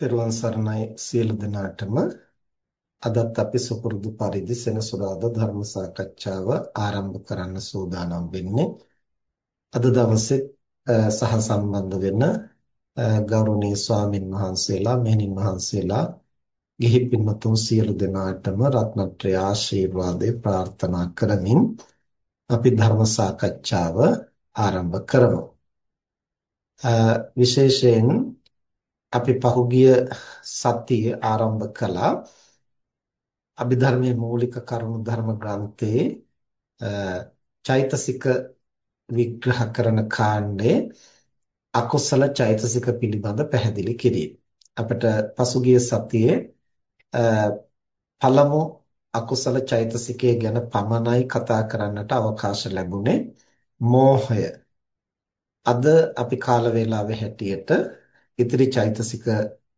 තෙරුවන් සරණයි සියලු දෙනාටම. අදත් අපි සුපුරුදු පරිදි සෙනසුරාදා ධර්ම සාකච්ඡාව ආරම්භ කරන්න සූදානම් වෙන්නේ. අද දවසේ සහ සම්බන්ධ වෙන ගෞරවනීය ස්වාමින් වහන්සේලා මෙහෙණින් වහන්සේලා ගිහි පින්වතුන් සියලු දෙනාටම රත්නත්‍රය ආශිර්වාදේ ප්‍රාර්ථනා කරමින් අපි ධර්ම සාකච්ඡාව ආරම්භ කරමු. විශේෂයෙන් අපි පහුගිය සතියේ ආරම්භ කළා අභිධර්මයේ මූලික කරුණු ධර්ම ග්‍රන්ථයේ චෛතසික විග්‍රහ කරන කාණ්ඩේ අකුසල චෛතසික පිළිබඳ පැහැදිලි කිරීම. අපිට පසුගිය සතියේ පළමු අකුසල චෛතසිකය ගැන පමණයි කතා කරන්නට අවකාශ ලැබුණේ මෝහය. අද අපි කාල වේලාවේ හැටියට ඉතිරි චෛතසික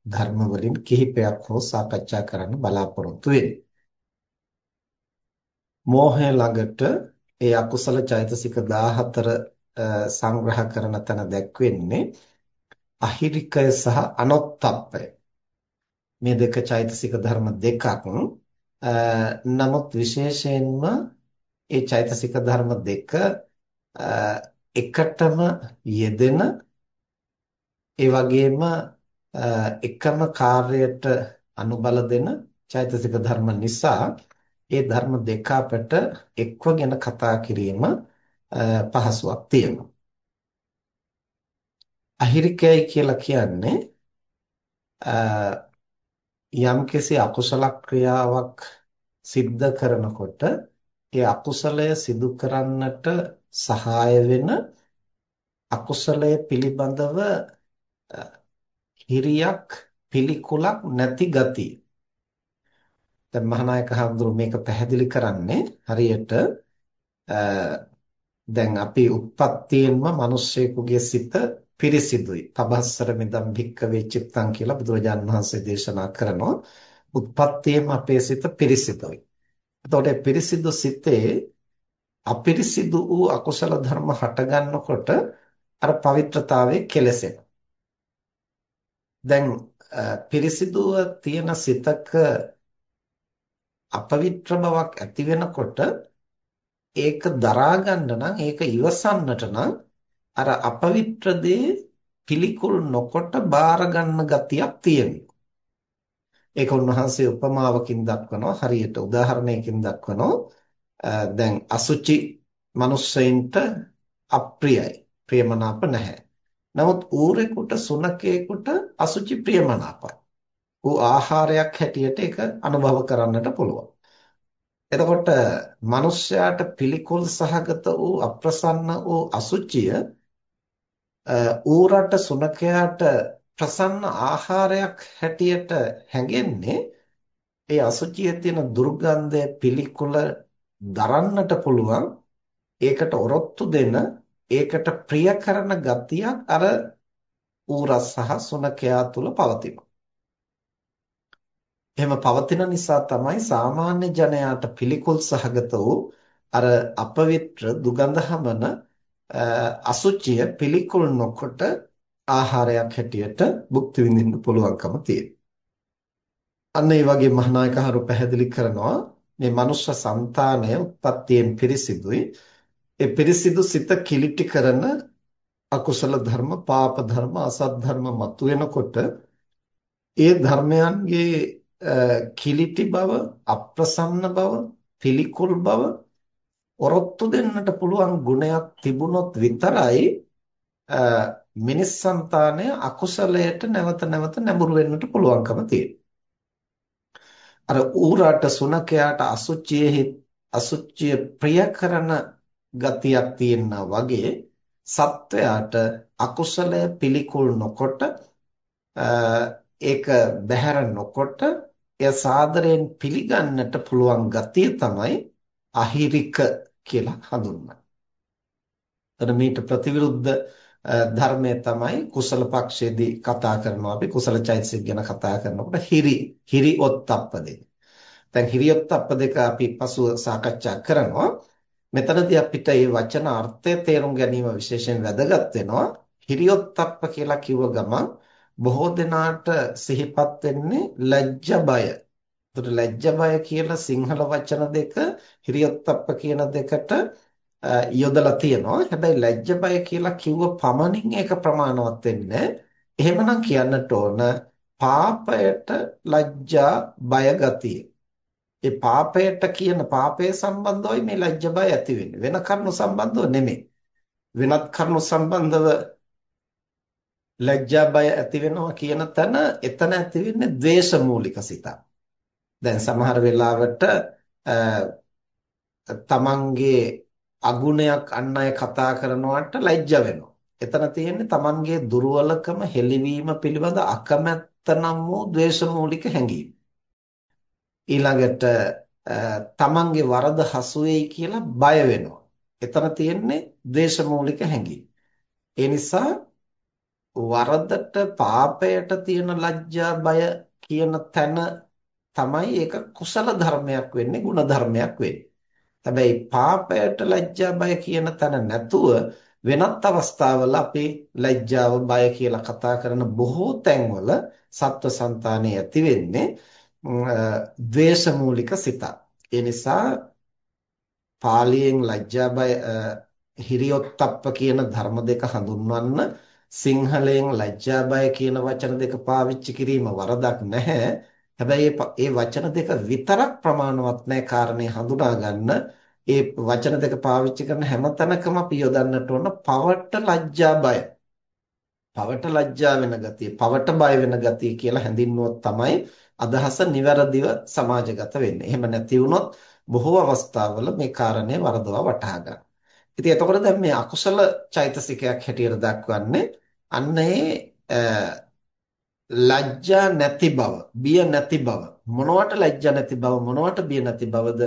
ධර්ම වලින් කිහිපයක් හෝ සාකච්ඡා කරන්න බලාපොරොත්තු වෙන්නේ. මෝහය ළඟට ඒ අකුසල චෛතසික 14 සංග්‍රහ කරන තැන දැක්වෙන්නේ අහිරිකය සහ අනොත්ප්පය. මේ දෙක චෛතසික ධර්ම දෙකක්. නමුත් විශේෂයෙන්ම ඒ චෛතසික ධර්ම දෙක එකටම යෙදෙන ඒ වගේම එකම කාර්යයට අනුබල දෙන චෛතසික ධර්ම නිසා ඒ ධර්ම දෙක අපට එක්වගෙන කතා කිරීම පහසුවක් තියෙනවා. අහිරිකයයි කියලා කියන්නේ යම්කිසි අකුසල ක්‍රියාවක් සිද්ධ කරනකොට ඒ අකුසලය සිදු කරන්නට සහාය වෙන අකුසලය පිළිබඳව හිරියක් පිළිකුලක් නැති ගතිය. දැන් මහානායක හඳුරු මේක පැහැදිලි කරන්නේ හරියට දැන් අපි උප්පත්තියෙන්ම මිනිස්සෙකුගේ සිත පිරිසිදුයි. තබස්සර මිදම් භික්කවේ චිත්තං කියලා බුදුරජාන් වහන්සේ දේශනා කරනවා. උත්පත්තියෙම අපේ සිත පිරිසිදුයි. එතකොට පිරිසිදු සිතේ අපිරිසිදු වූ අකුසල ධර්ම හටගන්නකොට අර පවිත්‍රතාවයේ කෙලසෙනවා. දැන් පිරිසිදුව තියෙන සිතක අපවිත්‍ර බවක් ඇති වෙනකොට ඒක දරා ගන්න නම් ඒක ඉවසන්නට නම් අර අපවිත්‍ර දේ පිළිකුල් නොකොට බාර ගන්න ගතියක් තියෙනවා. ඒක උන්වහන්සේ උපමාවකින් දක්වනවා හරියට උදාහරණයකින් දක්වනවා දැන් අසුචි මිනිස්සෙයින්ට අප්‍රියයි ප්‍රියමනාප නැහැ නමුත් ඌරෙකුට සුනකයෙකුට අසුචි ප්‍රියමනාපයි. ඌ ආහාරයක් හැටියට ඒක අනුභව කරන්නට පුළුවන්. එතකොට මිනිස්යාට පිළිකුල් සහගත වූ අප්‍රසන්න වූ අසුචිය ඌරට සුනකයාට ප්‍රසන්න ආහාරයක් හැටියට හැඟෙන්නේ ඒ අසුචියේ තියෙන දුර්ගන්ධය පිළිකුල දරන්නට පුළුවන් ඒකට ඔරොත්තු දෙන ඒකට ප්‍රිය කරන ගතියක් අර ඌරස් සහ සුනකයා තුල පවතිනවා. එහෙම පවතින නිසා තමයි සාමාන්‍ය ජනයාට පිළිකුල් සහගත වූ අර අපවිත්‍ර දුගඳ හමන අසුචිය පිළිකුල් නොකොට ආහාරයක් හැටියට භුක්ති විඳින්න පුළුවන්කම තියෙනවා. අන්න ඒ වගේ මහානායකහරු පැහැදිලි කරනවා මේ මනුෂ්‍ය సంతානය උත්පත්තියෙන් පිරිසිදුයි ඒ පිරිසිදු සිත කිලිටි කරන අකුසල ධර්ම, පාප ධර්ම, අසත් ධර්ම මතුවෙනකොට ඒ ධර්මයන්ගේ කිලිටි බව, අප්‍රසන්න බව, පිළිකුල් බව ඔරොත්තු දෙන්නට පුළුවන් ගුණයක් තිබුණොත් විතරයි මිනිස් సంతානය අකුසලයට නැවත නැවත නැඹුරු වෙන්නට පුළුවන්කම තියෙන්නේ. අර ඌරට සුනකයාට අසුචියේ අසුචිය ප්‍රිය කරන ගතියක් තියෙනා වගේ සත්වයාට අකුසලය පිළිකුල් නොකොට ඒක බැහැර නොකොට එය සාදරයෙන් පිළිගන්නට පුළුවන් ගතිය තමයි අහිරික කියලා හඳුන්වන්නේ. එතන මීට ප්‍රතිවිරුද්ධ ධර්මය තමයි කුසල පක්ෂයේදී කතා කරනවා අපි කුසල චෛතසික ගැන කතා කරනකොට හිරි හිරි ඔත්තප්ප දෙක. දැන් හිරියොත්තප්ප දෙක අපි පසුව සාකච්ඡා කරනවා. මෙතනදී අපිට මේ වචන අර්ථය තේරුම් ගැනීම විශේෂයෙන් වැදගත් වෙනවා. හිරියොත්ප්ප කියලා කිව්ව ගමන් බොහෝ දෙනාට සිහිපත් වෙන්නේ ලැජ්ජ බය. එතකොට ලැජ්ජ බය කියලා සිංහල වචන දෙක හිරියොත්ප්ප කියන දෙකට යොදලා තියෙනවා. හැබැයි ලැජ්ජ බය කියලා කිව්ව පමණින් ඒක ප්‍රමාණවත් වෙන්නේ එහෙමනම් කියන්නට ඕන පාපයට ලැජ්ජා බය ගතිය. ඒ පාපයට කියන පාපය සම්බන්ධවයි මේ ලැජ්ජ බය ඇති වෙන්නේ. වෙන කරුණු සම්බන්ධව නෙමෙයි. වෙනත් කරුණු සම්බන්ධව ලැජ්ජා බය ඇති වෙනවා කියන තැන එතන ඇති වෙන්නේ ද්වේෂ මූලික සිතක්. දැන් සමහර වෙලාවට තමන්ගේ අගුණයක් අන් අය කතා කරනවට ලැජ්ජ වෙනවා. එතන තියෙන්නේ තමන්ගේ දුර්වලකම හෙළිවීම පිළිබඳ අකමැත්ත නම් වූ ද්වේෂමූලික හැඟීම. ඊළඟට තමන්ගේ වරද හසු වෙයි කියලා බය වෙනවා. එතන තියෙන්නේ ද්වේෂමූලික හැඟීම. ඒ නිසා වරදට පාපයට තියෙන ලැජ්ජා බය කියන තැන තමයි ඒක කුසල ධර්මයක් වෙන්නේ, ගුණ ධර්මයක් වෙන්නේ. හැබැයි පාපයට ලැජ්ජා බය කියන තැන නැතුව වෙනත් අවස්ථාවල අපි ලැජ්ජාව බය කියලා කතා කරන බොහෝ තැන්වල සත්ව సంతානෙ ඇති වෙන්නේ ද්වේෂ මූලික සිතක්. ඒ නිසා පාලියෙන් ලැජ්ජා බය හිරියොත්ප්ප කියන ධර්ම දෙක හඳුන්වන්න සිංහලයෙන් ලැජ්ජා බය කියන වචන දෙක පාවිච්චි කිරීම වරදක් නැහැ. හැබැයි මේ වචන දෙක විතරක් ප්‍රමාණවත් නැහැ කාරණේ හඳුනා ගන්න. ඒ වචන දෙක පාවිච්චි කරන හැම තැනකම අපි යොදන්නට ඕන පවට ලැජ්ජා බය. පවට ලැජ්ජා වෙන ගතිය, පවට බය වෙන ගතිය කියලා හැඳින්නුවොත් තමයි අදහස નિවරදිව සමාජගත වෙන්නේ. එහෙම නැති වුණොත් බොහෝ අවස්ථාවල මේ කාරණේ වරදවා වටහා ගන්න. ඉතින් එතකොට දැන් මේ අකුසල චෛතසිකයක් හැටියට දක්වන්නේ අන්න ඒ ලැජ්ජා නැති බව, බිය නැති බව, මොනවට ලැජ්ජා නැති බව, මොනවට බිය නැති බවද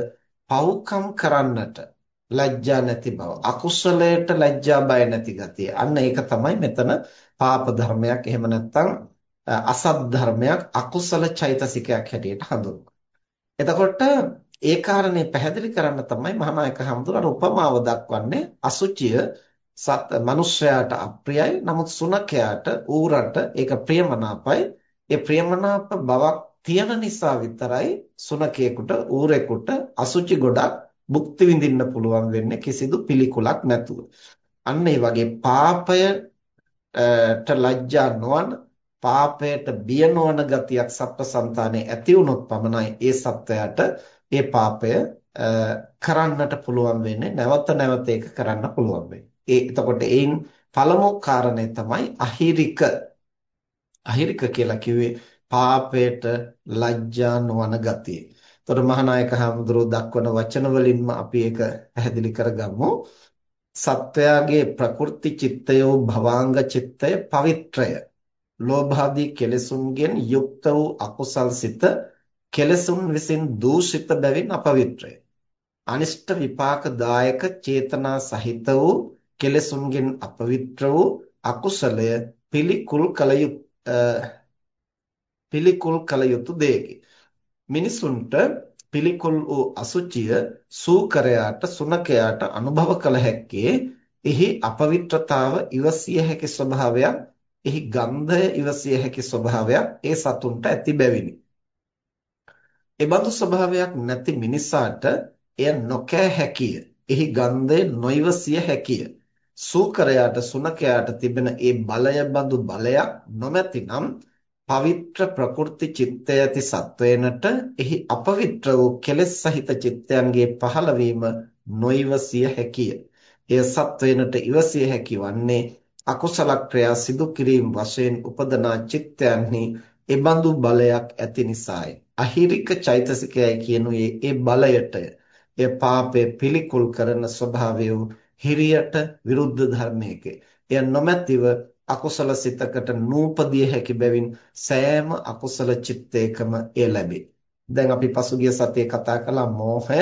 පව්කම් කරන්නට ලැජ්ජා නැති බව, අකුසලයට ලැජ්ජා බය නැති ගතිය. අන්න ඒක තමයි මෙතන පාප ධර්මයක්, එහෙම නැත්නම් අසත් ධර්මයක්, අකුසල චෛතසිකයක් හැටියට හඳුන්වනවා. එතකොට ඒ කාරණේ පැහැදිලි කරන්න තමයි මහානායක හඳුනන උපමාව දක්වන්නේ අසුචිය සත් මනුෂ්‍යයාට අප්‍රියයි නමුත් සුනඛයාට ඌරට ඒක ප්‍රියමනාපයි ඒ ප්‍රියමනාප බවක් තියෙන නිසා විතරයි සුනඛයෙකුට ඌරෙකුට අසුචි ගොඩක් භුක්ති විඳින්න පුළුවන් වෙන්නේ කිසිදු පිළිකුලක් නැතුව අන්න ඒ වගේ පාපයට ලැජ්ජා නොවන පාපයට බිය නොවන ගතියක් සත්වසන්තානේ ඇති වුණොත් පමණයි ඒ සත්වයාට ඒ පාපය කරන්නට පුළුවන් වෙන්නේ නැවත නැවත ඒක කරන්න පුළුවන් වෙන්නේ ඒ එතකොට ඒන් පළමු කාරණය තමයි අහිරික අහිරික කියලා කිව්වේ පාපයට ලැජ්ජා නොවන ගතිය. එතකොට මහානායක හඳුරෝ දක්වන වචන වලින්ම අපි ඒක පැහැදිලි කරගමු. සත්වයාගේ ප්‍රකෘති චිත්තයෝ භවාංග චිත්තය පවිත්‍රය. ලෝභාදී කෙලෙසුන්ගෙන් යුක්ත වූ අකුසල් සිත කෙලෙසුන් විසින් දූෂිත බැවින් අපවිත්‍රය. අනිෂ්ට විපාක දායක චේතනා සහිත වූ කෙලෙසුන්ගෙන් අපවිත්‍ර වූ අකුසලය පිළිකුල් කල පිළිකුල් කල යුතු දෙයකි. මිනිසුන්ට පිළිකුල් වූ අසුචිය සූකරයාට සුනකයාට අනුභව කළ හැක්කේ එහි අපවිත්‍රතාව ඉවසිය හැකි ස්වභාවයක් එහි ගන්ධය ඉවසිය හැකි ස්වභාවයක් ඒ සතුන්ට ඇති බැවිනි. එබඳු ස්වභාවයක් නැති මිනිසාට එය නොකෑ හැකිය. එහි ගන්ධය නොයිවසිය හැකිය. සූකරයාට සුනකයාට තිබෙන ඒ බලය බඳු බලයක් නොමැතිනම් පවිත්‍ර ප්‍රකෘති චිත්තය ඇති සත්වයනට එහි අපවිත්‍ර වූ කෙලෙස් සහිත චිත්තයන්ගේ පහළවීම නොයිවසිය හැකිය. එය සත්වයනට ඉවසිය හැකි වන්නේ අකුසල ක්‍රියා සිදු කිරීම වශයෙන් උපදනා චිත්තයන්හි එබඳු බලයක් ඇති නිසායි. අහිරික චෛතසිකයයි කියනුයේ ඒ බලයටය. එය පාපය පිළිකුල් කරන ස්වභාවය හිරියට විරුද්ධ ධර්මයක. එය නොමැතිව අකුසල සිතකට නූපදිය හැකි බැවින් සෑම අකුසල චිත්තයකම එය ලැබේ. දැන් අපි පසුගිය සතියේ කතා කළා මෝහය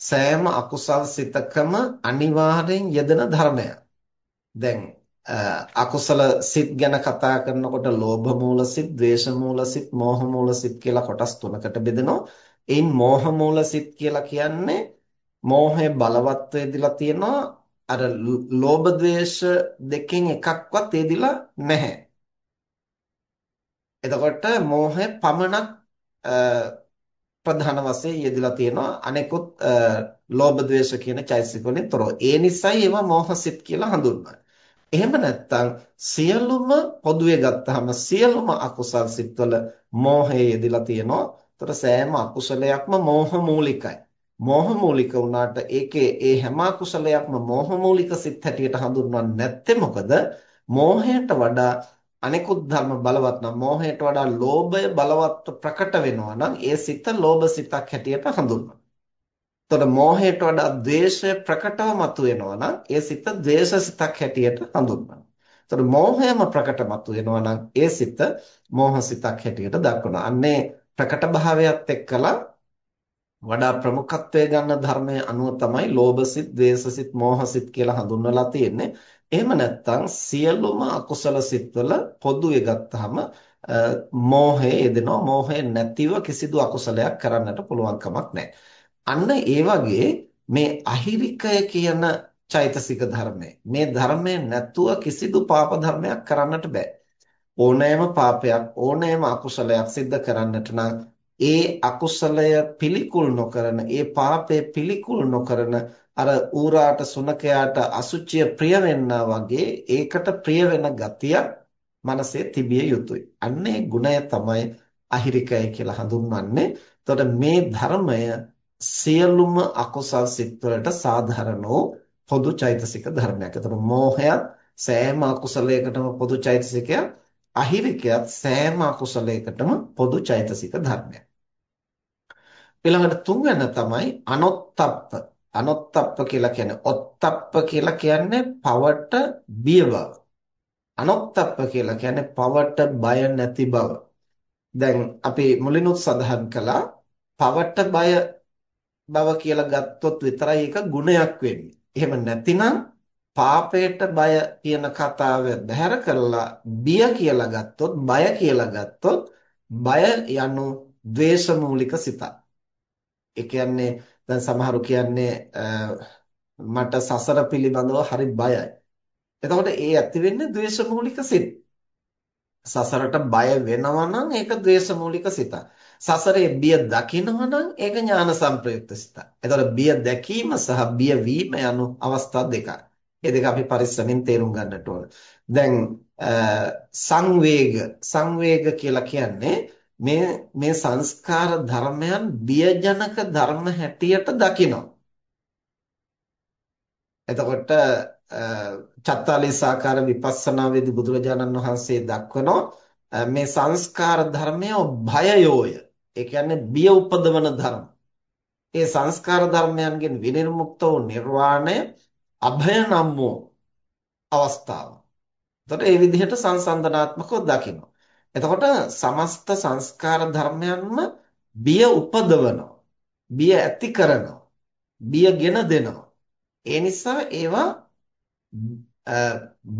සෑම අකුසල් සිතකම අනිවාර්යෙන් යෙදෙන ධර්මයක්. දැන් අකුසල සිත් ගැන කතා කරනකොට ලෝභ මූල සිත්, ද්වේෂ මූල සිත්, මෝහ මූල සිත් කියලා කොටස් තුනකට බෙදෙනවා. එයින් මෝහ මූල සිත් කියලා කියන්නේ මෝහය බලවත් වෙදිලා තියෙනවා අර ලෝභ ද්වේෂ දෙකෙන් එකක්වත් එදිලා නැහැ. එතකොට මෝහය පමණක් ප්‍රධාන වශයෙන් යෙදලා තියෙනවා අනෙකුත් ලෝභ ද්වේෂ කියන චෛතසික වලින් තොරව. ඒ නිසායි ඒවා මෝහසිත කියලා හඳුන්වන්නේ. එහෙම නැත්නම් සියලුම පොදුවේ ගත්තාම සියලුම අකුසල් සිත්වල මෝහය යෙදලා තියෙනවා. ඒතර සෑම අකුසලයක්ම මෝහ මූලිකයි. මෝහ මූලික වුණාට ඒකේ ඒ හැම අකුසලයක්ම මෝහ මූලික සිත් හැටියට හඳුන්වන්නේ නැත්තේ මොකද? මෝහයට වඩා අනිකුත් ධර්ම බලවත් නම් මෝහයට වඩා ලෝභය බලවත් ප්‍රකට වෙනවා නම් ඒ සිත ලෝභ සිතක් හැටියට හඳුන්වනවා. එතකොට මෝහයට වඩා ද්වේෂය ප්‍රකටව මතුවෙනවා නම් ඒ සිත ද්වේෂ සිතක් හැටියට හඳුන්වනවා. එතකොට මෝහයම ප්‍රකට මතුවෙනවා නම් ඒ සිත මෝහ සිතක් හැටියට දක්වනවා. අන්නේ ප්‍රකට භාවයත් එක්කලා වඩා ප්‍රමුඛත්වය ගන්න ධර්මයේ අනුව තමයි ලෝභසිත, ද්වේෂසිත, මෝහසිත කියලා හඳුන්වලා තියෙන්නේ. එහෙම නැත්නම් සියලුම අකුසල සිත්වල පොදුවේ ගත්තාම මෝහය යෙදෙනවා. මෝහය නැතිව කිසිදු අකුසලයක් කරන්නට පුළුවන් කමක් නැහැ. අන්න ඒ වගේ මේ අහිරිකය කියන චෛතසික ධර්මය මේ ධර්මය නැතුව කිසිදු පාප ධර්මයක් කරන්නට බෑ. ඕනෑම පාපයක් ඕනෑම අකුසලයක් සිද්ධ කරන්නට නම් ඒ අකුසලය පිළිකුල් නොකරන ඒ පාපය පිළිකුල් නොකරන අර ඌරාට සුනකයාට අසුචිය ප්‍රිය වෙන්නා වගේ ඒකට ප්‍රිය වෙන ගතිය මනසේ තිබිය යුතුයි. අන්නේ ගුණය තමයි අහිරිකය කියලා හඳුන්වන්නේ. එතකොට මේ ධර්මය සියලුම අකුසල් සිත්වලට සාධාරණ වූ පොදු චෛතසික ධර්මයක්. එතකොට මෝහයත් සෑම අකුසලයකටම පොදු චෛතසිකයක්, අහිරිකයත් සෑම අකුසලයකටම පොදු චෛතසික ධර්මයක්. ඊළඟට තුන්වැන්න තමයි අනොත්තප්ප. අනොත්තප්ප කියලා කියන්නේ ඔත්තප්ප කියලා කියන්නේ පවට බිය බව. අනොත්තප්ප කියලා කියන්නේ පවට බය නැති බව. දැන් අපි මුලිනුත් සඳහන් කළා පවට බය බව කියලා ගත්තොත් විතරයි ඒක ගුණයක් වෙන්නේ. එහෙම නැතිනම් පාපයට බය කියන කතාව බැහැර කරලා බිය කියලා ගත්තොත් බය කියලා ගත්තොත් බය යනු ද්වේෂ මූලික සිතක්. ඒ කියන්නේ දැන් සමහරු කියන්නේ මට සසර පිළිබඳව හරි බයයි. එතකොට ඒ ඇති වෙන්නේ ද්වේෂ මූලික සිත්. සසරට බය වෙනවා නම් ඒක ද්වේෂ මූලික සිතක්. සසරේ බිය දකිනවා නම් ඒක ඥාන සංප්‍රයුක්ත සිතක්. එතකොට බිය දැකීම සහ බිය වීම යනු අවස්ථා දෙකක්. මේ දෙක අපි පරිස්සමින් තේරුම් ගන්නට ඕන. දැන් සංවේග සංවේග කියලා කියන්නේ මේ මේ සංස්කාර ධර්මයන් බියජනක ධර්ම හැටියට දකිනවා. එතකොට චත්තාලීසාකාර විපස්සනා වේදී බුදුරජාණන් වහන්සේ දක්වනවා මේ සංස්කාර ධර්මය භයයෝය. ඒ කියන්නේ බිය උපදවන ධර්ම. ඒ සංස්කාර ධර්මයන්ගෙන් විනිර්මුක්ත වූ නිර්වාණය අභය නම් වූ අවස්ථාව. එතකොට ඒ විදිහට සංසන්දනාත්මකව දකිනවා. එතකොට සමස්ත සංස්කාර ධර්මයන්ම බිය උපදවනවා. බිය ඇති කරනවා. බියගෙන දෙනවා. ඒ නිසා ඒවා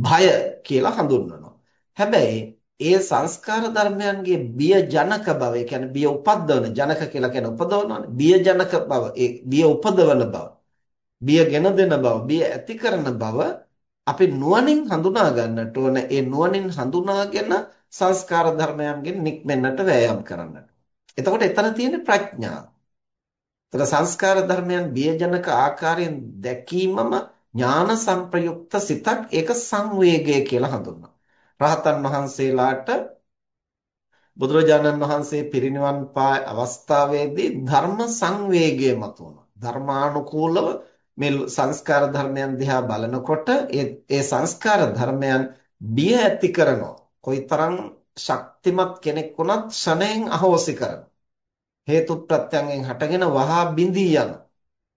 භය කියලා හඳුන්වනවා. හැබැයි ඒ සංස්කාර ධර්මයන්ගේ බිය ජනක බව, ඒ කියන්නේ බිය උපද්දවන ජනක කියලා කියන උපදවනවානේ. බිය ජනක බව, ඒ බිය උපදවන බව, බියගෙන දෙන බව, බිය ඇති කරන බව අපි නුවණින් හඳුනා ගන්නට ඕන. ඒ නුවණින් හඳුනාගෙන සංස්කාර ධර්මයන්ගෙන් නික්මෙන්නට වෑයම් කරන්නට. එතකොට එතන තියෙන ප්‍රඥාව. එතන සංස්කාර ධර්මයන් බියජනක ආකාරයෙන් දැකීමම ඥාන සංප්‍රයුක්ත සිතක් ඒක සංවේගය කියලා හඳුන්වනවා. රහතන් වහන්සේලාට බුදුරජාණන් වහන්සේ පිරිනිවන් පා අවස්ථාවේදී ධර්ම සංවේගය මතුවනවා. ධර්මානුකූලව මේ සංස්කාර ධර්මයන් දිහා බලනකොට ඒ සංස්කාර ධර්මයන් බිය ඇති කරනවා. කොයිතරම් ශක්තිමත් කෙනෙක් වුණත් ෂණයෙන් අහෝසි කරන හේතු ප්‍රත්‍යයෙන් හටගෙන වහා බිඳී යන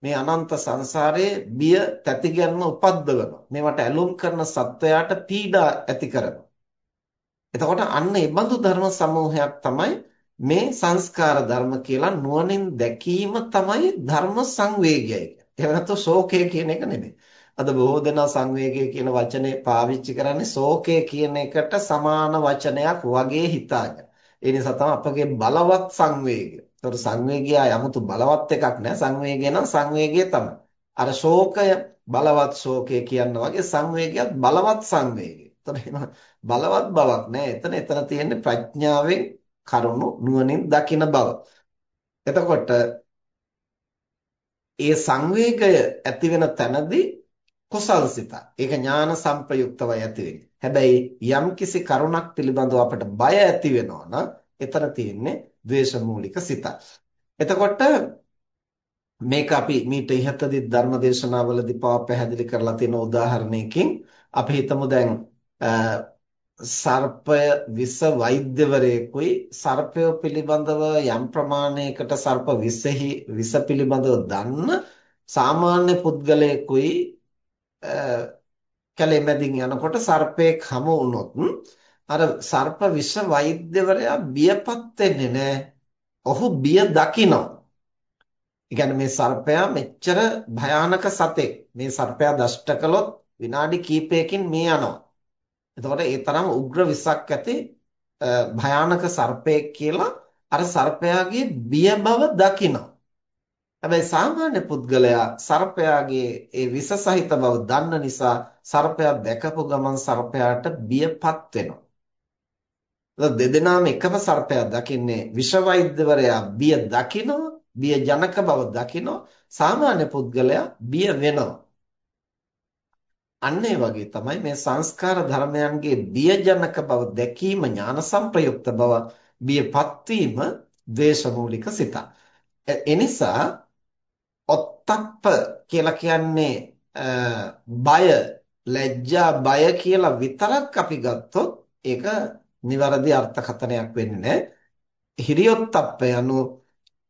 මේ අනන්ත සංසාරයේ බිය තැතිගැන්ම උපද්දවන මේවට ඇලුම් කරන සත්වයාට පීඩා ඇති කරනවා එතකොට අන්න ඒ බඳු ධර්ම සමූහයක් තමයි මේ සංස්කාර ධර්ම කියලා නුවණින් දැකීම තමයි ධර්ම සංවේගයයි. එහෙම නැත්නම් ශෝකය කියන එක නෙමෙයි. අද බොහෝ දෙනා සංවේගය කියන වචනේ පාවිච්චි කරන්නේ ශෝකය කියන එකට සමාන වචනයක් වගේ හිතාගෙන. ඒ නිසා තමයි අපගේ බලවත් සංවේගය. ඒතර සංවේගය 아무තු බලවත් එකක් නෑ. සංවේගය නම් සංවේගය තමයි. අර ශෝකය බලවත් ශෝකය කියන වගේ සංවේගයත් බලවත් සංවේගය. එතන බලවත් බවක් නෑ. එතන එතන තියෙන්නේ ප්‍රඥාවෙන් කරුණු නුවණින් දකින බව. එතකොට ඒ සංවේගය ඇති වෙන තැනදී කුසල් සිත. ඒක ඥාන සංප්‍රයුක්තවයි ඇති වෙන්නේ. හැබැයි යම්කිසි කරුණක් පිළිබඳව අපට බය ඇති වෙනවා නම් එතන තියෙන්නේ ද්වේෂ මූලික සිත. එතකොට මේක අපි මීට ඉහතදී ධර්ම දේශනාවලදී පවා පැහැදිලි කරලා තියෙන උදාහරණයකින් අපි හිතමු දැන් සර්පය විස වෛද්‍යවරයෙකුයි සර්පය පිළිබඳව යම් ප්‍රමාණයකට සර්ප විසෙහි විස පිළිබඳව දන්න සාමාන්‍ය පුද්ගලයෙකුයි කැලේ මැදින් යනකොට සර්පයෙක් හමු වුණොත් අර සර්ප විස වෛද්‍යවරයා බියපත් වෙන්නේ නැහැ. ඔහු බිය දකිනවා. ඒ මේ සර්පයා මෙච්චර භයානක සතෙක්. මේ සර්පයා දෂ්ට කළොත් විනාඩි කිහිපයකින් මේ යනවා. එතකොට ඒ තරම් උග්‍ර විසක් ඇති භයානක සර්පයෙක් කියලා අර සර්පයාගේ බිය බව දකිනවා. හැබැයි සාමාන්‍ය පුද්ගලයා සර්පයාගේ ඒ විස සහිත බව දන්න නිසා සර්පයා දැකපු ගමන් සර්පයාට බියපත් වෙනවා. දෙදෙනාම එකම සර්පයා දකින්නේ විෂ වෛද්‍යවරයා බිය දකිනවා, බිය ජනක බව දකිනවා, සාමාන්‍ය පුද්ගලයා බිය වෙනවා. අන්න ඒ වගේ තමයි මේ සංස්කාර ධර්මයන්ගේ බියජනක බව දැකීම ඥාන සංප්‍රයුක්ත බව බියපත් වීම ද්වේෂමූලික සිත. එනිසා ඔත්තප්ප කියලා කියන්නේ බය ලැජ්ජා බය කියලා විතරක් අපි ගත්තොත් ඒක නිවැරදි අර්ථකථනයක් වෙන්නේ නැහැ. හිරියොත්තප්ප යනු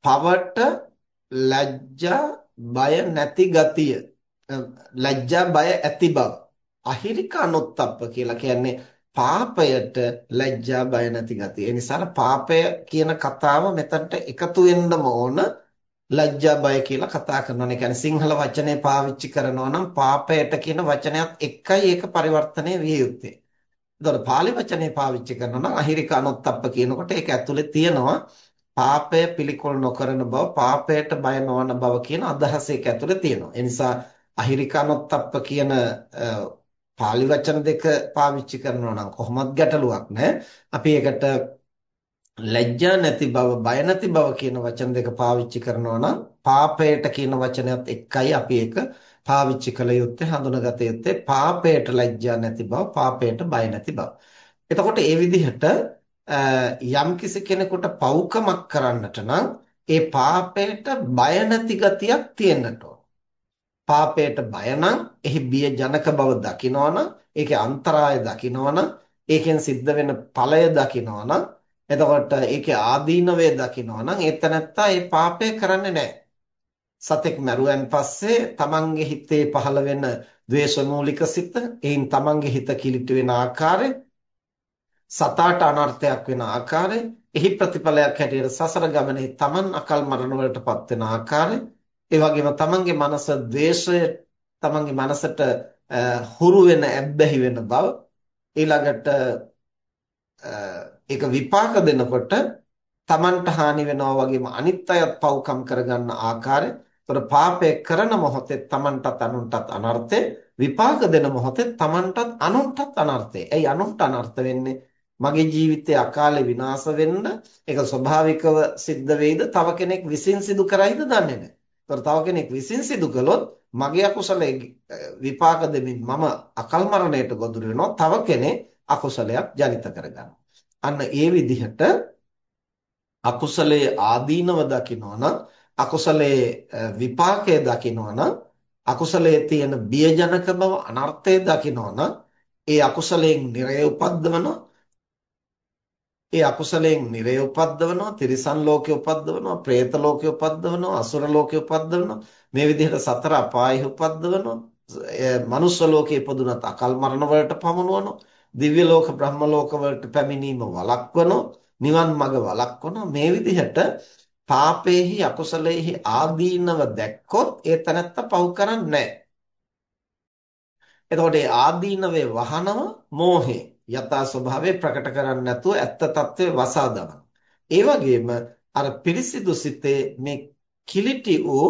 පවට ලැජ්ජා බය නැති ගතිය ලැජ්ජා බය ඇති බව අහිරික අනුත්ප්ප කියලා කියන්නේ පාපයට ලැජ්ජා බය නැති ගතිය. ඒ නිසා පාපය කියන කතාව මෙතනට එකතු වෙන්නම ඕන ලැජ්ජා බය කියලා කතා කරනවා. ඒ කියන්නේ සිංහල වචනේ පාවිච්චි කරනවා නම් පාපයට කියන වචනයත් එක්කයි ඒක පරිවර්තනය විය යුත්තේ. එතකොට pāli වචනේ පාවිච්චි කරනවා නම් අහිරික අනුත්ප්ප කියනකොට ඒක ඇතුලේ තියෙනවා පාපය පිළිකොල් නොකරන බව, පාපයට බය නොවන බව කියන අදහස ඒක ඇතුලේ තියෙනවා. ඒ නිසා අහිරිකනොත්ප්ප කියන පාලි වචන දෙක පාවිච්චි කරනවා නම් කොහොමත් ගැටලුවක් නැහැ. අපි ඒකට ලැජ්ජා නැති බව, බය නැති බව කියන වචන දෙක පාවිච්චි කරනවා නම් පාපයට කියන වචනයත් එක්කයි අපි ඒක පාවිච්චි කළ යුත්තේ හඳුනගත යුත්තේ පාපයට ලැජ්ජා නැති බව, පාපයට බය නැති බව. එතකොට ඒ විදිහට යම්කිසි කෙනෙකුට පව්කමක් කරන්නට නම් ඒ පාපයට බය නැති ගතියක් තියෙන්නට පාපයට බය නම් එහි බිය ජනක බව දකිනවනම් ඒකේ අන්තරාය දකිනවනම් ඒකෙන් සිද්ධ වෙන ඵලය දකිනවනම් එතකොට ඒකේ ආදීනවය දකිනවනම් ඒතනත්තා ඒ පාපය කරන්නේ නැහැ. සතෙක් මරුවෙන් පස්සේ තමන්ගේ හිතේ පහළ වෙන ද්වේෂමූලික සිත එයින් තමන්ගේ හිත කිලිට වෙන ආකාරය සතාට අනර්ථයක් වෙන ආකාරය එහි ප්‍රතිඵලයක් හැටියට සසර ගමනේ තමන් අකල් මරණ වලටපත් වෙන ආකාරය ඒ වගේම තමන්ගේ මනස ද්වේෂය තමන්ගේ මනසට හුරු වෙන ඇබ්බැහි වෙන බව ඊළඟට ඒක විපාක දෙනකොට තමන්ට හානි වෙනවා වගේම අනිත් අයත් පව්කම් කරගන්න ආකාරය. ඒතර පාපය කරන මොහොතේ තමන්ටත් අනුන්ටත් අනර්ථය. විපාක දෙන මොහොතේ තමන්ටත් අනුන්ටත් අනර්ථය. එයි අනුන්ට අනර්ථ වෙන්නේ? මගේ ජීවිතය අකාලේ විනාශ වෙන්න ඒක ස්වභාවිකව සිද්ධ වෙයිද? තව කෙනෙක් විසින් සිදු කරයිද? දන්නේ නැහැ. ඒතර තව කෙනෙක් විසින් සිදු කළොත් මගේ අකුසලයේ විපාක දෙමින් මම අකල් මරණයට ගොදුරු වෙනවා. තව කෙනෙක් අකුසලයක් ජනිත කරගන්නවා. අන්න ඒ විදිහට අකුසලයේ ආදීනව දකිනවනම් අකුසලයේ විපාකය දකිනවනම් අකුසලයේ තියෙන බියජනක බව අනර්ථය දකිනවනම් ඒ අකුසලයෙන් නිරය උපද්දවනවා ඒ අකුසලයෙන් නිරය උපද්දවනවා, තිරිසන් ලෝකේ උපද්දවනවා, പ്രേත ලෝකේ උපද්දවනවා, අසුර ලෝකේ උපද්දවනවා. මේ විදිහට සතර අපායෙහි උපද්දවනවා. මනුස්ස ලෝකේ ඉපදුනත් අකල් මරණ වලට පමුණුවනවා. දිව්‍ය ලෝක, බ්‍රහ්ම ලෝක වලට පැමිණීම වළක්වනවා. නිවන් මඟ වළක්වනවා. මේ විදිහට පාපේහි අකුසලේහි ආදීනව දැක්කොත් ඒ තැනත්ත පව් කරන්නේ නැහැ. එතකොට ඒ ආදීනවේ වහනව මෝහේ යථා ස්වභාවය ප්‍රකට කරන්නේ නැතුව ඇත්ත తත්වය වසා දමන. ඒ වගේම අර පිරිසිදු සිතේ මේ කිලිටි වූ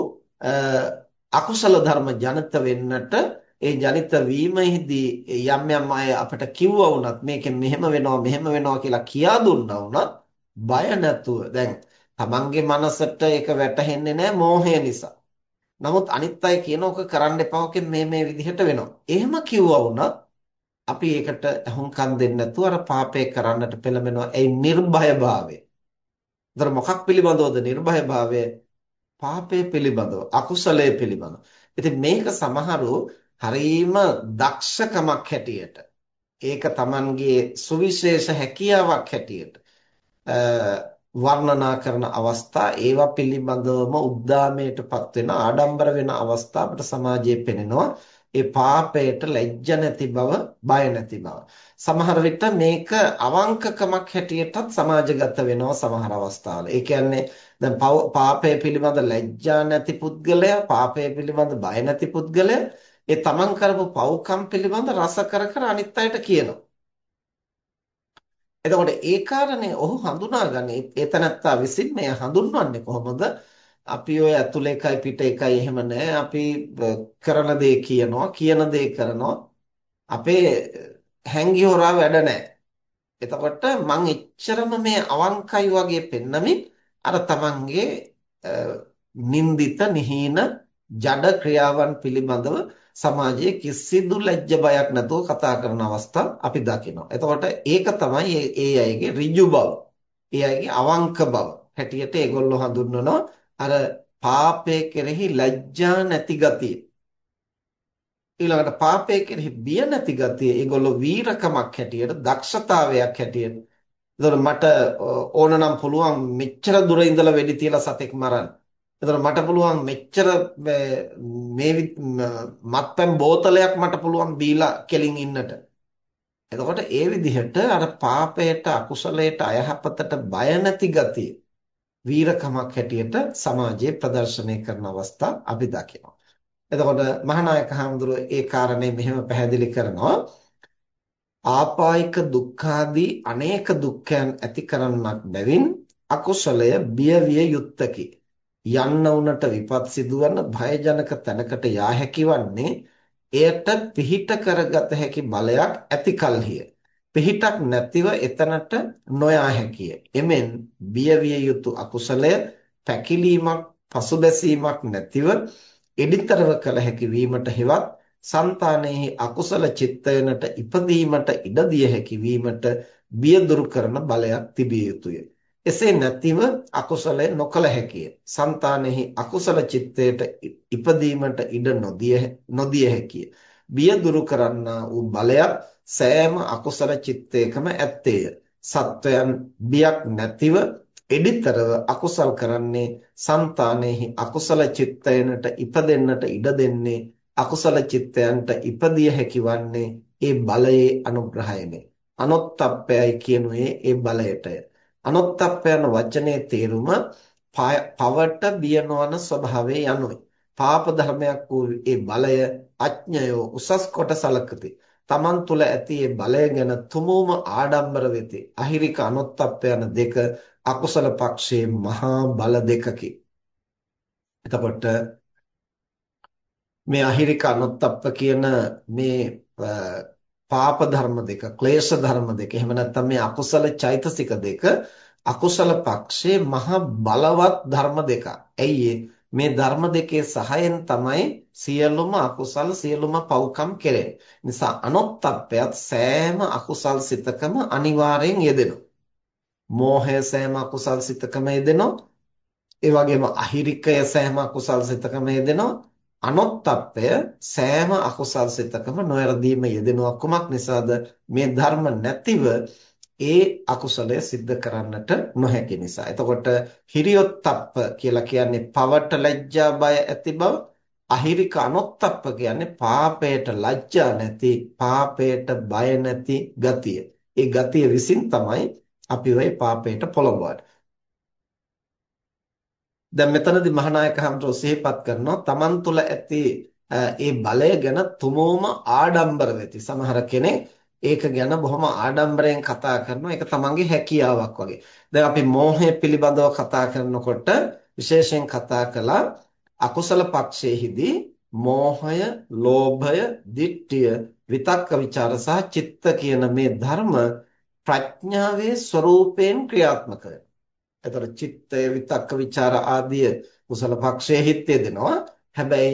අකුසල ධර්ම ජනිත වෙන්නට ඒ ජනිත වීමෙහිදී යම් යම් අය අපිට කිව්වා වුණත් මේකෙන් මෙහෙම වෙනවා මෙහෙම වෙනවා කියලා කියා දුන්නා වුණත් බය නැතුව දැන් තමන්ගේ මනසට ඒක වැටහෙන්නේ නැහැ මෝහය නිසා. නමුත් අනිත් අය කියන ඕක කරන්න එපා මේ මේ විදිහට වෙනවා. එහෙම කිව්වා වුණත් අපි ඒකට අහුම්කම් දෙන්නේ නැතුව අර පාපේ කරන්නට පෙළඹෙනවා. ඒ නිර්භයභාවය. ඒතර මොකක් පිළිබඳවද නිර්භයභාවය? පාපේ පිළිබඳව, අකුසලයේ පිළිබඳව. ඉතින් මේක සමහරු හරීම දක්ෂකමක් හැටියට ඒක Tamanගේ සුවිශේෂ හැකියාවක් හැටියට වර්ණනා කරන අවස්ථා ඒවා පිළිබඳවම උද්දාමයටපත් වෙන ආඩම්බර වෙන අවස්ථා අපිට සමාජයේ පෙනෙනවා ඒ පාපයට ලැජ්ජ නැති බව බය නැති බව සමහර විට මේක අවංකකමක් හැටියටත් සමාජගත වෙනවා සමහර අවස්ථාවල ඒ කියන්නේ දැන් පාපය පිළිබඳ ලැජ්ජා නැති පුද්ගලයා පාපය පිළිබඳ බය නැති පුද්ගලයා ඒ තමන් කරපු පව්කම් පිළිබඳ රස කර කර අනිත් අයට කියනවා. එතකොට ඒ කාරණේ ඔහු හඳුනාගන්නේ ඒතනත්තා විසින් මේ හඳුන්වන්නේ කොහොමද? අපි ඔය ඇතුළ එකයි පිට එකයි එහෙම නැහැ. අපි කරන දේ කියනවා, කියන දේ කරනවා. අපේ හැංගි හොරා වැඩ නැහැ. එතකොට මං එච්චරම මේ අවංකයි වගේ පෙන්නමින් අර තමන්ගේ නින්දිත නිහීන ජඩ ක්‍රියාවන් පිළිබඳව සමාජයේ කිසිදු ලැජ්ජ බයක් නැතුව කතා කරන අවස්ථා අපි දකිනවා. එතකොට ඒක තමයි ඒ අයගේ ඍජු බව. ඒ අයගේ අවංක බව. හැටියට ඒගොල්ලෝ හඳුන්වනවා අර පාපයේ කෙරෙහි ලැජ්ජා නැති ගතිය. ඊළඟට පාපයේ කෙරෙහි බිය නැති ගතිය ඒගොල්ලෝ වීරකමක් හැටියට දක්ෂතාවයක් හැටියට එතකොට මට ඕනනම් පුළුවන් මෙච්චර දුර ඉඳලා වෙඩි තියලා සතෙක් මරන්න. එතකොට මට පුළුවන් මෙච්චර මේ මත්පැන් බෝතලයක් මට පුළුවන් බීලා කෙලින් ඉන්නට. එතකොට ඒ විදිහට අර පාපයට අකුසලයට අයහපතට බය නැති ගතිය වීරකමක් හැටියට සමාජයේ ප්‍රදර්ශනය කරන අවස්ථා අපි දකිනවා. එතකොට මහානායක හඳුරෝ ඒ කාරණේ මෙහෙම පැහැදිලි කරනවා. ආපායික දුක්ඛාදී අනේක දුක්ඛයන් ඇති කරන්නක් බැවින් අකුසලය බිය විය යුත්තකි. යන්න උනට විපත් සිදුවන භයජනක තැනකට යා හැකිවන්නේ එයට පිහිට කරගත හැකි බලයක් ඇති කලහිය. පිහිටක් නැතිව එතනට නොයා හැකිය. එමෙන් බියවිය යුතු අකුසලය පැකිලීමක් පසුබැසීමක් නැතිව එඩිතරව කළ හැකි වීමට හෙවත් సంతානෙහි අකුසල චිත්තයනට ඉපදීමට ඉඩදිය හැකි වීමට බිය දුරු කරන බලයක් තිබිය යුතුය. එසේ නැතිව අකුසලය නොකළ හැකිය. సంతානෙහි අකුසල චිත්තයට ඉපදීමට ඉඩ නොදිය නොදිය හැකිය. බිය දුරු කරන්නා වූ බලයක් සෑම අකුසල චිත්තයකම ඇත්තේය. සත්වයන් බියක් නැතිව එඩිතරව අකුසල් කරන්නේ సంతානෙහි අකුසල චිත්තයන්ට ඉපදෙන්නට ඉඩ දෙන්නේ අකුසල චිත්තයන්ට ඉපදිය හැකිවන්නේ ඒ බලයේ අනුග්‍රහයනේ. අනොත්ත්ප්පයයි කියනුවේ ඒ බලයටය. අනොත්ත්ප්ප යන වචනේ තේරුම පවට බිය නොවන ස්වභාවය යනුයි. පාප ධර්මයක් වූ ඒ බලය අඥයෝ උසස් කොට සලකති. තමන් තුළ ඇති ඒ බලය ගැන තුමෝම ආඩම්බර වෙති. අහිරික අනොත්ත්ප්ප යන දෙක අකුසල පක්ෂයේ මහා බල දෙකකි. එතකොට මේ අහිරික අනොත්ත්ප්ප කියන මේ පාප ධර්ම දෙක, ක්ලේශ ධර්ම දෙක, එහෙම නැත්නම් මේ අකුසල චෛතසික දෙක අකුසල පක්ෂයේ මහ බලවත් ධර්ම දෙක. ඇයි මේ ධර්ම දෙකේ සහයෙන් තමයි සියලුම අකුසල් සියලුම පව්කම් කෙරෙන්නේ. නිසා අනොත්ත්ප්පයත් සෑම අකුසල් සිතකම අනිවාර්යෙන් යෙදෙනවා. මෝහය සෑම අකුසල් සිතකම යෙදෙනවා. ඒ වගේම අහිරිකය සෑම අකුසල් සිතකම යෙදෙනවා. අනොත්ත්ප්පය සෑම අකුසල් සිතකම නොයරදීම යෙදෙනවා කුමක් නිසාද මේ ධර්ම නැතිව ඒ අකුසලය සිද්ධ කරන්නට නොහැකි නිසා. එතකොට හිරියොත්ප්ප කියලා කියන්නේ පවට ලැජ්ජා බය ඇති බව. අහිරික අනොත්ප්ප කියන්නේ පාපයට ලැජ්ජා නැති, පාපයට බය නැති ගතිය. ඒ ගතිය විසින් තමයි අපිව ඒ පාපයට පොළඹවන්නේ. දැන් මෙතනදී මහානායක හඳුර සිහිපත් කරනවා Taman තුල ඇති ඒ බලය ගැන තුමෝම ආඩම්බර වෙති. සමහර කෙනෙක් ඒක ගැන බොහොම ආඩම්බරයෙන් කතා කරනවා. ඒක තමන්ගේ හැකියාවක් වගේ. දැන් අපි මෝහය පිළිබඳව කතා කරනකොට විශේෂයෙන් කතා කළා අකුසල පක්ෂයේදී මෝහය, ලෝභය, ditthිය, විතක්ක ਵਿਚාර සහ චිත්ත කියන මේ ධර්ම ප්‍රඥාවේ ස්වરૂපයෙන් ක්‍රියාත්මක වෙනවා. එතකොට චිත්තය, විතක්ක, ਵਿਚාර ආදී කුසල පක්ෂයේ හිතේ දෙනවා. හැබැයි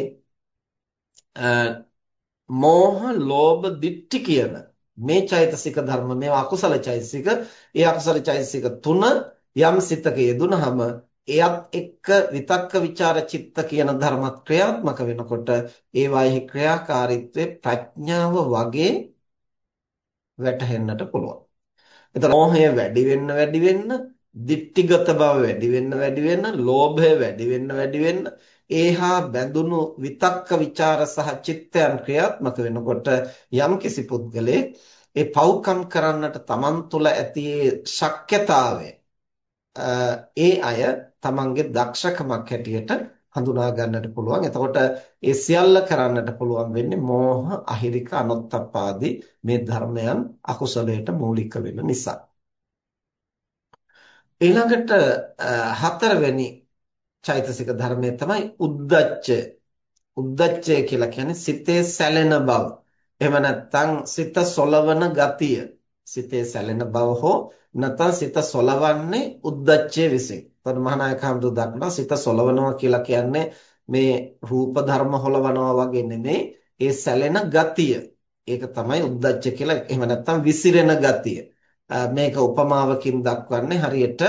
මෝහ, ලෝභ, ditthි කියන මේ චෛතසික ධර්ම මේවා අකුසල චෛතසික ඒ අකුසල චෛතසික තුන යම් සිතක යෙදුනහම එයත් එක්ක විතක්ක ਵਿਚාර චිත්ත කියන ධර්මත් ක්‍රියාත්මක වෙනකොට ඒවාෙහි ක්‍රියාකාරීත්වය ප්‍රඥාව වගේ වැටහෙන්නට පුළුවන්. එතකොට මෝහය වැඩි වෙන්න වැඩි වෙන්න, ditthිගත බව වැඩි වෙන්න වැඩි වෙන්න, ලෝභය වැඩි වෙන්න වැඩි වෙන්න, ඒහා බැඳුණු විතක්ක ਵਿਚාර සහ චිත්තයන් ක්‍රියාත්මක වෙනකොට යම්කිසි පුද්ගලයෙක් ඒ පව්කම් කරන්නට තමන් තුළ ඇති ශක්්‍යතාවය ඒ අය තමන්ගේ දක්ෂකමක් හැටියට හඳුනා ගන්නට පුළුවන්. එතකොට ඒ සියල්ල කරන්නට පුළුවන් වෙන්නේ මෝහ, අහිරික, අනොත්ත්පාදී මේ ධර්මයන් අකුසලයට මූලික වෙන නිසා. ඊළඟට හතරවෙනි චෛතසික ධර්මය තමයි උද්දච්චය. උද්දච්චය කියලා කියන්නේ සිතේ සැලෙන බව. එහෙම නැත්නම් සිත සොලවන ගතිය. සිතේ සැලෙන බව හෝ නැත්නම් සිත සොලවන්නේ උද්දච්චයේ විසින්. එතකොට මහානායක හඳු දක්වනවා සිත සොලවනවා කියලා කියන්නේ මේ රූප ධර්ම හොලවනවා වගේ නෙමෙයි. ඒ සැලෙන ගතිය. ඒක තමයි උද්දච්ච කියලා. එහෙම නැත්නම් විසිරෙන ගතිය. මේක උපමාවකින් දක්වන්නේ හරියට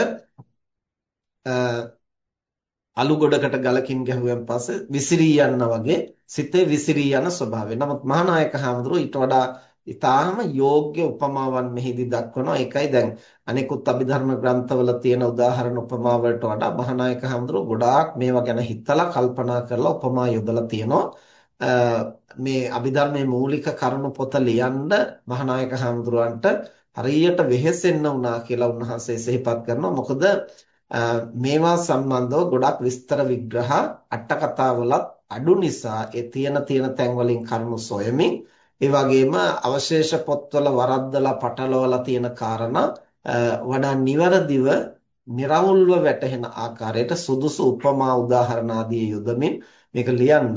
අලු ගොඩකට ගලකින් ගැහුවෙන් පස්සේ විසිරී යනවා වගේ සිතේ විසිරී යන ස්වභාවය. නමුත් මහානායක හඳුරෝ ඊට වඩා ඊටාම යෝග්‍ය උපමාවන් මෙහිදී දක්වනවා. ඒකයි දැන් අනෙකුත් අභිධර්ම ග්‍රන්ථවල තියෙන උදාහරණ උපමා වලට වඩා මහානායක හඳුරෝ ගොඩාක් මේවා ගැන හිතලා කල්පනා කරලා උපමා යොදලා තියෙනවා. මේ අභිධර්මයේ මූලික කරුණු පොත ලියන්න මහානායක හඳුරන්ට හරියට වෙහෙසෙන්න වුණා කියලා උන්වහන්සේ සිහිපත් කරනවා. මොකද මේවා සම්බන්ධව ගොඩක් විස්තර විග්‍රහ අට කතාවලත් අඩු නිසා ඒ තියෙන තියෙන තැන් වලින් කරුණු සොයමින් ඒ වගේම අවශේෂ පොත්වල වරද්දලා පටලවලා තියෙන කාරණා වඩා නිවැරදිව निराවුල්ව වැටහෙන ආකාරයට සුදුසු උපමා උදාහරණ ආදී යොදමින් මේක ලියන්න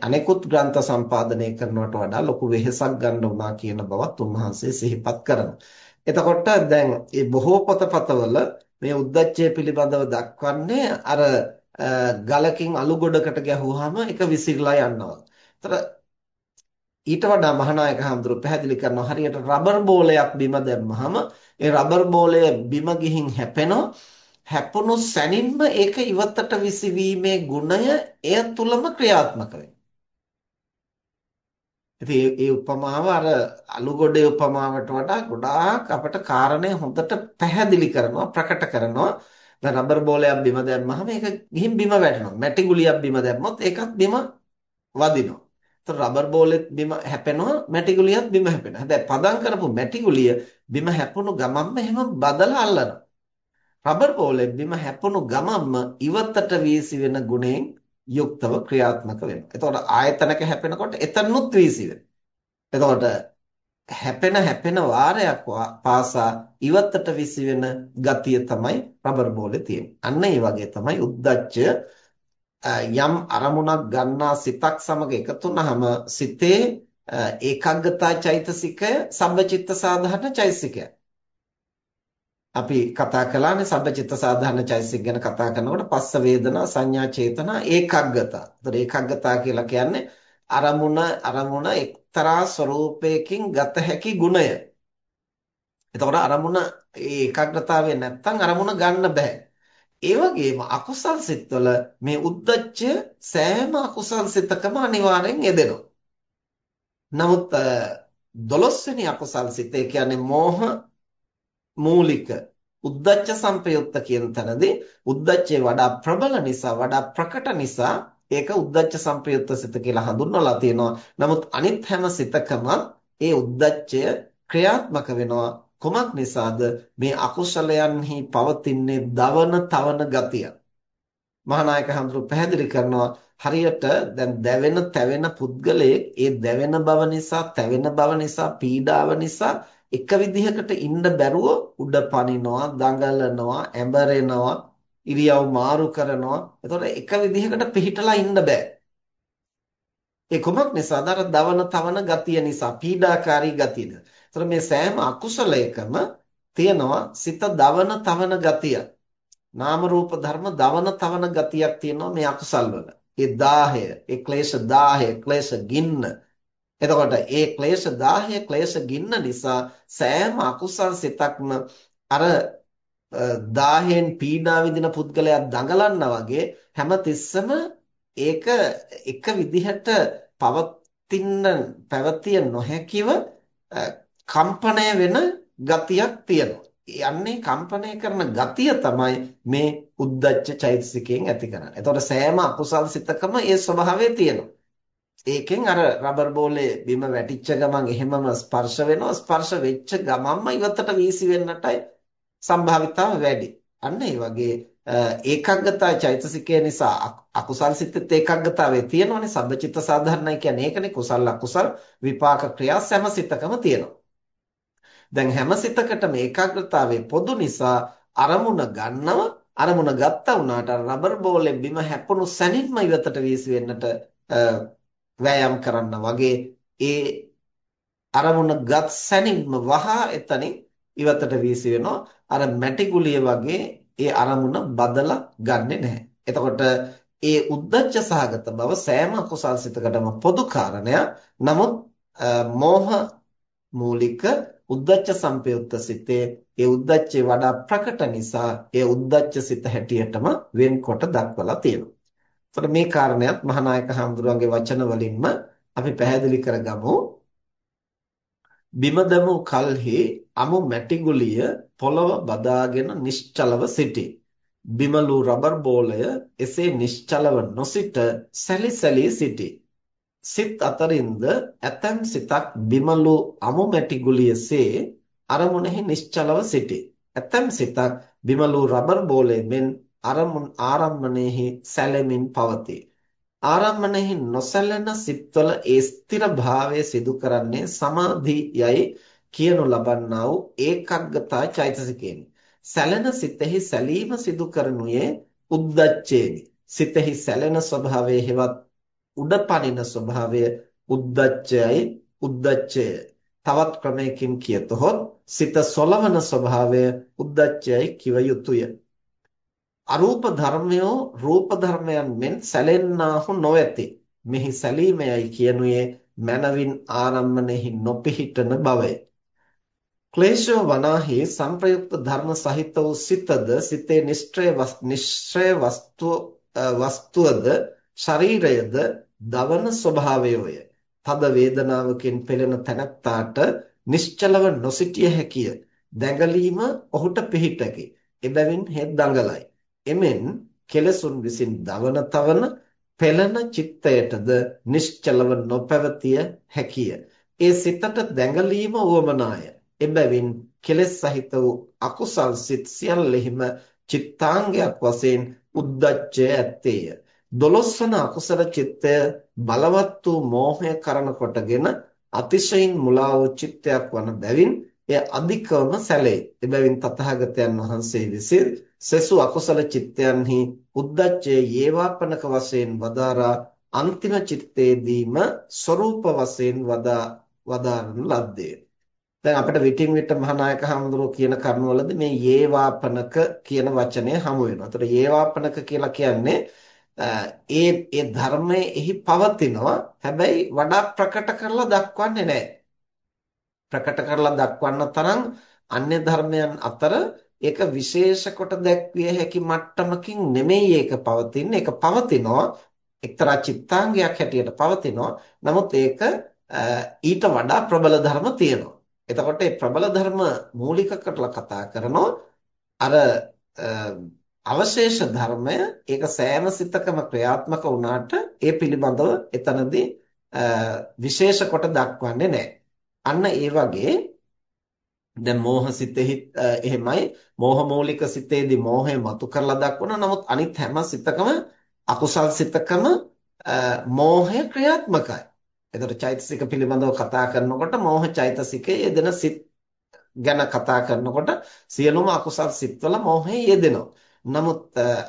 අනෙකුත් ග්‍රන්ථ සම්පාදනය කරනවට වඩා ලොකු වෙහෙසක් ගන්න උනා කියන බවත් උන්වහන්සේ සිහිපත් කරනවා. එතකොට දැන් මේ බොහෝ පොතපතවල මේ උද්දච්චය පිළිබඳව දක්වන්නේ අර ගලකින් අලු ගොඩකට ගැහුවාම ඒක විසිරලා යනවා. ඒතර ඊට වඩා මහානායක හඳුරු පැහැදිලි කරනවා හරියට රබර් බෝලයක් බිම දැම්මහම ඒ රබර් බෝලය බිම ගිහින් හැපෙනවා. හැපුණු සැනින්ම ඒක ඉවතට විසිවීමේ ගුණය එය තුලම ක්‍රියාත්මක වෙනවා. ඉතින් ඒ උපමාව අර අලුගොඩේ උපමාවට වඩා ගොඩාක් අපට කාරණේ හොඳට පැහැදිලි කරනවා ප්‍රකට කරනවා. දැන් රබර් බෝලයක් බිම දැම්මහම ඒක ගිහින් බිම වැටෙනවා. මැටි ගුලියක් බිම දැම්මොත් ඒකත් බිම වදිනවා. ඒතර රබර් බෝලෙත් බිම හැපෙනවා මැටි ගුලියත් බිම හැපෙනවා. හැබැයි පදම් කරපු මැටි ගුලිය බිම හැපුණු ගමන්ම එහෙම බදලා අල්ලනවා. රබර් බෝලෙ බිම හැපුණු ගමන්ම ඉවතට වීසි වෙන ගුණයෙන් යුක්තව ක්‍රියාත්මක වෙනවා. එතකොට ආයතනක හැපෙනකොට එතනනුත් වීසි වෙනවා. එතකොට හැපෙන හැපෙන වාරයක් පාසා ඉවතට විසි වෙන ගතිය තමයි රබර් බෝලේ තියෙන්නේ. අන්න ඒ වගේ තමයි උද්දච්චය යම් අරමුණක් ගන්නා සිතක් සමග එකතු වුනහම සිතේ ඒකාග්‍රතා චෛතසිකය සම්බචිත්ත සාධාරණ චෛතසිකය. අපි කතා කළානේ සබ්බචිත්ත සාධාරණ චෛතසික ගැන කතා කරනකොට පස්ස වේදනා සංඥා චේතනා ඒකග්ගතා. ඒතර ඒකග්ගතා කියලා කියන්නේ අරමුණ අරමුණ එක්තරා ස්වરૂපයකින් ගත හැකි ගුණය. එතකොට අරමුණ ඒ ඒකාග්‍රතාවය නැත්තම් අරමුණ ගන්න බෑ. ඒ වගේම අකුසල් සිත්වල මේ උද්දච්චය සෑම අකුසල් සිතකම අනිවාර්යෙන් යෙදෙනවා. නමුත් 12 වෙනි අකුසල් සිත ඒ කියන්නේ මෝහ මූලික උද්දච්ච සංපයුක්ත කියන තැනදී උද්දච්චේ වඩා ප්‍රබල නිසා වඩා ප්‍රකට නිසා ඒක උද්දච්ච සංපයුක්ත සිත කියලා හඳුන්වලා තියෙනවා. නමුත් අනිත් හැම සිතකම ඒ උද්දච්චය ක්‍රියාත්මක වෙනවා. කොමක් නිසාද මේ අකුසලයන්හි පවතින්නේ දවන තවන ගතිය. මහානායක හඳුරු පැහැදිලි කරනවා හරියට දැන් දැවෙන තැවෙන පුද්ගලයෙක් ඒ දැවෙන බව නිසා තැවෙන බව නිසා පීඩාව නිසා එක විදිහකට ඉන්න බැරුව උඩ පනිනවා, දඟලනවා, ඒ කුමක් නිසාද? අර දවන තවන ගතිය නිසා, පීඩාකාරී ගතිය. ඒතර මේ සෑම අකුසලයකම තියෙනවා සිත දවන තවන ගතිය. නාම රූප ධර්ම දවන තවන ගතියක් තියෙනවා මේ අකුසල් වල. ඒ 1000, ඒ ක්ලේශ 1000, ක්ලේශ ගින්න. එතකොට ඒ ක්ලේශ 1000, ක්ලේශ ගින්න නිසා සෑම අකුසල් සිතක්ම අර 1000න් පීඩා විඳින පුද්ගලයා දඟලන්නා වගේ හැමතිස්සම ඒක එක විදිහට පවතින පැවතිය නොහැකිව කම්පණය වෙන ගතියක් තියෙනවා. යන්නේ කම්පණය කරන ගතිය තමයි මේ උද්දච්ච චෛතසිකයෙන් ඇති කරන්නේ. එතකොට සෑම අකුසල් සිතකම ඒ ස්වභාවය තියෙනවා. ඒකෙන් අර රබර් බෝලේ බිම වැටිච්ච ගමන් එහෙමම ස්පර්ශ වෙනවා. ස්පර්ශ වෙච්ච ගමන්ම ඉවතට වීසි වෙන්නටයි සම්භාවිතාව වැඩි. අන්න ඒ වගේ ඒකග්ගතා චෛතසිකය නිසා අකුසල් සිතෙත් ඒකග්ගතාවේ තියෙනවනේ සබ්බචිත්ත සාධාරණයි කියන්නේ ඒකනේ කුසල අකුසල් විපාක ක්‍රියා සෑම සිතකම තියෙනවා. දැන් හැම සිතකටම ඒකාග්‍රතාවයේ පොදු නිසා අරමුණ ගන්නව අරමුණ ගත්තා වුණාට රබර් බෝලෙන් බිම හැපුණු සැනින්ම ඉවතට වීසි වෙන්නට වෑයම් කරන්න වගේ ඒ අරමුණ ගත් සැනින්ම වහා එතනින් ඉවතට වීසි වෙනවා අර මැටි ගුලිය වගේ ඒ අරමුණ බදලා ගන්නෙ නැහැ. එතකොට ඒ උද්දච්ච සහගත බව සෑම කුසල් සිතකටම පොදු කාරණයක්. නමුත් මෝහ මූලික උද්දච්ච සංපයුක්ත සිතේ ඒ උද්දච්චේ වඩා ප්‍රකට නිසා ඒ උද්දච්ච සිත හැටියටම වෙන්කොට දක්වලා තියෙනවා. එතකොට මේ කාරණයක් මහානායක හඳුරන්ගේ වචන වලින්ම අපි පැහැදිලි කරගමු. බිම දමු කල්හි අමු මැටි ගුලිය පොළව බදාගෙන නිශ්චලව සිටි. බිමලු රබර් බෝලය එසේ නිශ්චලව නොසිට සැලිසැලී සිටි. සිත් අතරින්ද ඇතැම් සිතක් බිමලු අමු මැටි ගුලියසේ අරමුණෙහි නිශ්චලව සිටි. ඇතැම් සිතක් බිමලු රබර් බෝලය මෙන් අරමුණ ආරම්මණයෙහි සැලෙමින් පවතී. ආරම්මණයෙහි නොසැලෙන සිත්වල ඒ ස්ථිර භාවය සිදු කරන්නේ සමාධියයි කියනු ලබන්නා වූ ඒකග්ගතා චෛතසිකේනි. සැලෙන සිතෙහි සැලීම සිදු කරනුයේ උද්දච්චේනි. සිතෙහි සැලෙන ස්වභාවයේ හෙවත් උඩ පනින ස්වභාවය උද්දච්චයයි උද්දච්චය. තවත් ක්‍රමයකින් කියතොත් සිත සොලවන ස්වභාවය උද්දච්චයයි කිව යුතුය. අරූප ධර්මයෝ රූප ධර්මයන් මෙන් සැලෙන්නාහු නොවේති. මෙහි සැලීමයයි කියනුයේ මනවින් ආරම්මණයෙහි නොපිහිටන බවය. ක්ලේශෝ වනාහි සංප්‍රයුක්ත ධර්ම සහිත වූ සිතද සිතේ නිෂ්ක්‍රය නිශ්චය වස්තුව වස්තුවද ශරීරයද දවන ස්වභාවයෝය. තද වේදනාවකින් පෙළෙන තැනැත්තාට නිශ්චලව නොසිටිය හැකිය. දැඟලීම ඔහුට පිහිටකි. එබැවින් හෙත් දඟලයි. එමෙන් කෙලසුන් විසින් දවන තවන පෙළෙන චිත්තයටද නිශ්චලව නොපැවතිය හැකිය. ඒ සිතට දැඟලීම උවමනාය. එබැවින් කෙලෙස් සහිත වූ අකුසල් සිත් සියල්ලෙහිම චිත්තාංගයක් වශයෙන් උද්දච්චය ඇත්තේය. දොළොස්වන අකුසල චිත්තය බලවත් වූ මෝහය කරන කොටගෙන අතිශයින් මුලා වූ චිත්තයක් වන බැවින් එය අධිකවම සැලේ. එබැවින් තථාගතයන් වහන්සේ විසින් සසු අකුසල චිත්තයන්හි උද්දච්චයේ යේවාපනක වශයෙන් වදාරා අන්තිම චිත්තේදීම ස්වરૂප වශයෙන් වදා වදාරන ලද්දේ. දැන් අපිට විටින් විට මහානායක හඳුරෝ කියන කරුණවලදී මේ යේවාපනක කියන වචනය හමු වෙනවා. ඒතර යේවාපනක කියලා කියන්නේ ඒ ඒ ධර්මයේ එහි පවතිනවා හැබැයි වඩා ප්‍රකට කරලා දක්වන්නේ නැහැ ප්‍රකට කරලා දක්වන්න තරම් අන්‍ය ධර්මයන් අතර ඒක විශේෂ කොට දැක්විය හැකි මට්ටමකින් නෙමෙයි ඒක පවතින්නේ. ඒක පවතිනවා. එක්තරා චිත්තාංගයක් හැටියට පවතිනවා. නමුත් ඒක ඊට වඩා ප්‍රබල ධර්ම තියෙනවා. එතකොට මේ ප්‍රබල ධර්ම මූලික කරලා කතා කරනවා. අර අවශේෂ ධර්මය ඒක සෑම සිතකම ක්‍රියාත්මක වුණාට ඒ පිළිබඳව එතනදී විශේෂ කොට දක්වන්නේ නැහැ. අන්න ඒ වගේ දැන් මෝහ සිතෙහි එහෙමයි මෝහ මූලික සිතේදී මෝහය මතු කරලා දක්වනවා. නමුත් අනිත් හැම සිතකම අකුසල් සිතකම මෝහය ක්‍රියාත්මකයි. එතකොට චෛතසික පිළිබඳව කතා කරනකොට මෝහ චෛතසිකයේ යෙදෙන සිත් ගැන කතා කරනකොට සියලුම අකුසල් සිත්වල මෝහය යෙදෙනවා. නමුත්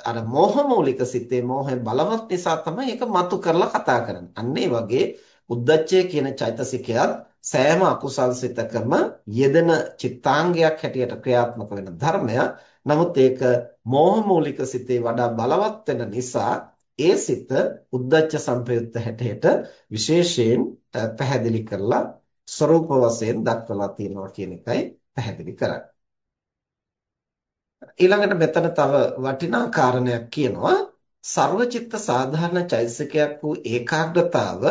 අර මෝහ මූලික සිතේ මෝහය බලවත් නිසා තමයි ඒක මතු කරලා කතා කරන්නේ. අන්න ඒ වගේ උද්දච්චය කියන චෛතසිකයත් සෑම අකුසල් සිතකම යෙදෙන චිත්තාංගයක් හැටියට ක්‍රියාත්මක වෙන ධර්මයක්. නමුත් ඒක මෝහ මූලික සිතේ වඩා බලවත් වෙන නිසා ඒ සිත උද්දච්ච සංපයුක්ත හැටියට විශේෂයෙන් පැහැදිලි කරලා ස්වરૂප වශයෙන් දක්වලා තියෙනවා කියන එකයි පැහැදිලි කරන්නේ. ඊළඟට මෙතන තව වටිනා කාරණයක් කියනවා සර්වචිත්ත සාධාරණ චෛතසිකයක් වූ ඒකාග්‍රතාව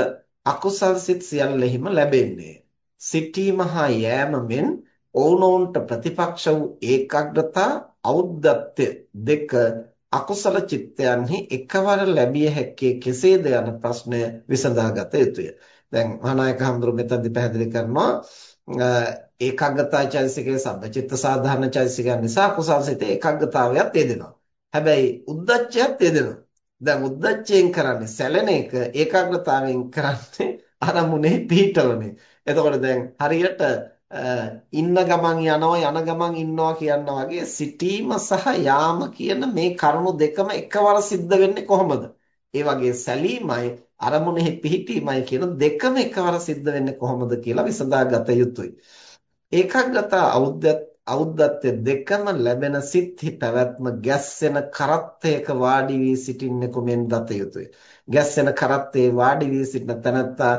අකුසල් සිත් සියල්ලෙහිම ලැබෙන්නේ. සිටීම හා යෑම මෙන් ඔවුනොවුන්ට ප්‍රතිපක්ෂ වූ ඒකාග්‍රතා ඖද්ධත්‍ය දෙක අකුසල චිත්තයන්හි එකවර ලැබිය හැක්කේ කෙසේද යන ප්‍රශ්නය විසඳාගත යුතුය. දැන් මහානායක හඳුරු මෙතනදි පැහැදිලි කරනවා ඒකාග්‍රතා චෛතසිකයේ සබ්බචිත්ත සාධාරණ චෛතසිකයන් නිසා කුසල් සිතේ ඒකාග්‍රතාවයත් යෙදෙනවා. හැබැයි උද්දච්චයත් යෙදෙනවා. දැන් උද්දච්චයෙන් කරන්නේ සැලෙන එක ඒකාග්‍රතාවයෙන් කරන්නේ අරමුණේ පිහිටවන්නේ. එතකොට දැන් හරියට ඉන්න ගමන් යනවා යන ගමන් ඉන්නවා කියනවා වගේ සිටීම සහ යාම කියන මේ කරුණු දෙකම එකවර සිද්ධ වෙන්නේ කොහොමද? ඒ වගේ සැලීමයි අරමුණෙහි පිහිටීමයි කියන දෙකම එකවර සිද්ධ වෙන්නේ කොහොමද කියලා විසඳාගත යුතුයි. ඒකාග්‍රතා අවුද්දත්‍ය දෙකම ලැබෙන සිත්හි පැවැත්ම ගැස්සෙන කරත්තයක වාඩි වී සිටින්නෙකු මෙන් දත යුතුය. ගැස්සෙන කරත්තේ වාඩි වී සිටින තැනැත්තා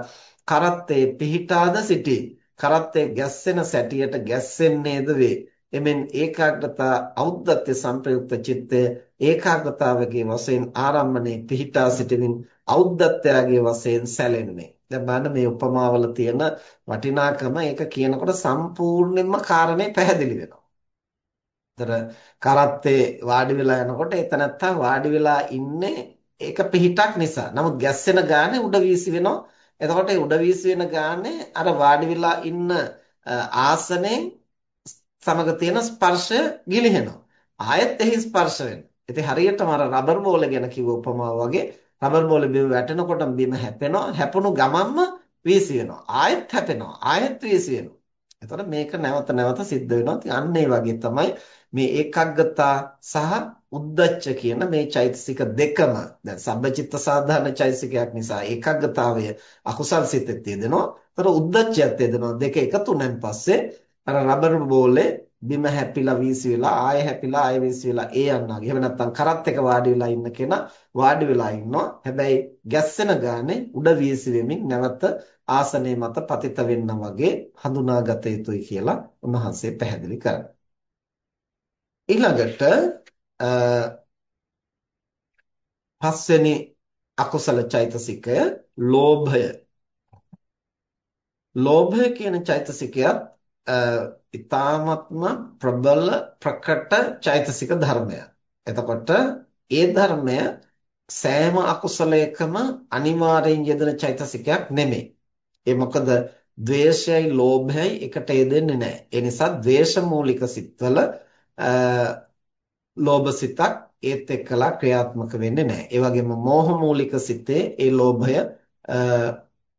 කරත්තේ පිහිටාද සිටී. කරත්තේ ගැස්සෙන සැටියට ගැස්සෙන්නේද වේ. එමෙන් ඒකාග්‍රතා ඖද්ධත්‍ය සංප්‍රයුක්ත චිත්තය ඒකාග්‍රතාවගේ වශයෙන් ආරම්මණය පිහිටා සිටිනින් ඖද්ධත්‍යයේ වශයෙන් සැලෙන්නේ. දැන් බලන්න මේ උපමාවල තියෙන වටිනාකම ඒක කියනකොට සම්පූර්ණයෙන්ම කාරණේ පැහැදිලි වෙනවා. ඒතර කරත්තේ වාඩි වෙලා යනකොට එතනත්තා වාඩි වෙලා ඉන්නේ ඒක පිහිටක් නිසා. නමුත් ගැස්සෙන ගානේ උඩ වීසි වෙනවා. එතකොට උඩ වීසි වෙන ගානේ අර වාඩි වෙලා ඉන්න ආසනේ සමග තියෙන ස්පර්ශය ගිලිහෙනවා. ආයෙත් එහි ස්පර්ශ වෙනවා. ඉතින් හරියටම අර රබර් බෝල ගැන කිව්ව උපමාව වගේ රබර් බෝල බිම වැටෙනකොට බිම හැපෙනවා. හැපුණු ගමන්ම වීසි වෙනවා. ආයෙත් හැපෙනවා. ආයෙත් වීසි වෙනවා. එතකොට මේක නැවත නැවත සිද්ධ වෙනවා. ඉතින් අන්න ඒ වගේ තමයි මේ ඒකග්ගතා සහ උද්දච්ච කියන මේ චෛතසික දෙකම දැන් සබ්බචිත්ත සාධාරණ චෛතසිකයක් නිසා ඒකග්ගතාවය අකුසල් සිතෙත් යෙදෙනවා. ඒතර උද්දච්චයත් යෙදෙනවා. දෙක එකතුනෙන් පස්සේ අර රබර් බෝලේ බිම හැපිලා වීසි වෙලා ආයෙ හැපිලා ආයෙ වීසි වෙලා ඒ යන්නාගේ. එහෙම නැත්නම් කරත් එක වාඩි වෙලා ඉන්න කෙනා වාඩි වෙලා ඉන්නවා. හැබැයි ගැස්සෙන ගානේ උඩ වීසි වෙමින් නැවත ආසනයේ මත පතිත වෙන්න වගේ හඳුනාගත යුතුයි කියලා උන්වහන්සේ පැහැදිලි කරනවා. ඊළඟට පස්වෙනි අකුසල චෛතසිකය ලෝභය. ලෝභය කියන චෛතසිකයත් ඊ타ත්ම ප්‍රබල ප්‍රකට චෛතසික ධර්මයක්. එතකොට ඒ ධර්මය සෑම අකුසලයකම අනිවාර්යෙන් යෙදෙන චෛතසිකයක් නෙමෙයි. ඒ මොකද ද්වේෂයයි ලෝභයයි එකට යෙදෙන්නේ නැහැ. ඒ නිසා ද්වේෂ මූලික සිත්වල ලෝභ සිතක් ඒත් එක්කලා ක්‍රියාත්මක වෙන්නේ නැහැ. ඒ වගේම මෝහ මූලික සිතේ ඒ ලෝභය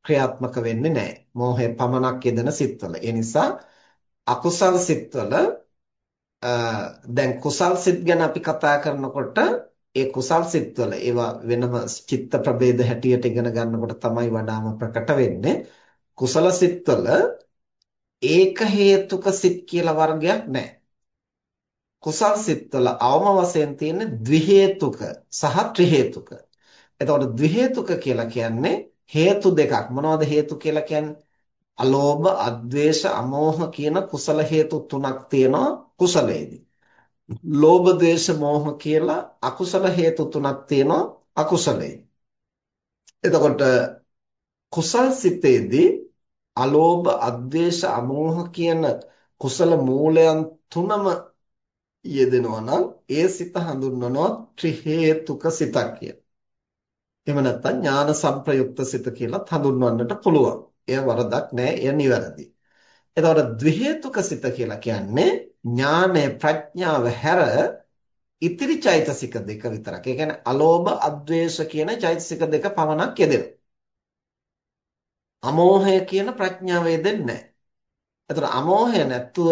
ක්‍රියාත්මක වෙන්නේ නැහැ. මෝහය පමණක් යෙදෙන සිත්වල. ඒ නිසා අකුසල් සිත්වල දැන් කුසල් සිත් ගැන අපි කතා කරනකොට ඒ කුසල් සිත්වල ඒවා වෙනම චිත්ත ප්‍රභේද හැටියට ඉගෙන ගන්නකොට තමයි වඩාම ප්‍රකට වෙන්නේ කුසල සිත්වල ඒක හේතුක සිත් කියලා වර්ගයක් නැහැ කුසල් සිත්වල අවම වශයෙන් තියෙන ද්වි හේතුක සහ ත්‍රි හේතුක එතකොට ද්වි හේතුක කියලා කියන්නේ හේතු දෙකක් මොනවද හේතු කියලා කියන්නේ අලෝභ, අද්වේෂ, අමෝහ කියන කුසල හේතු තුනක් තියෙනවා කුසලයේදී. ලෝභ, ද්වේෂ, මෝහ කියලා අකුසල හේතු තුනක් තියෙනවා අකුසලයේ. එතකොට කුසල් සිතේදී අලෝභ, අද්වේෂ, අමෝහ කියන කුසල මූලයන් තුනම යෙදෙනවා නම් ඒ සිත හඳුන්වනවා ත්‍රි හේතුක සිතක් කියලා. එහෙම නැත්නම් ඥාන සංප්‍රයුක්ත සිත කියලා හඳුන්වන්නට පුළුවන්. එය වරදක් නෑ එය නිවැරදි. එතකොට ද්විහේතුක සිත කියලා කියන්නේ ඥානය ප්‍රඥාව හැර ඉතිරි චෛතසික දෙක විතරක්. ඒ කියන්නේ අලෝභ අද්වේෂ කියන චෛතසික දෙක පමණක් යෙදෙනවා. අමෝහය කියන ප්‍රඥාව යෙදෙන්නේ නැහැ. එතකොට අමෝහය නැත්තුව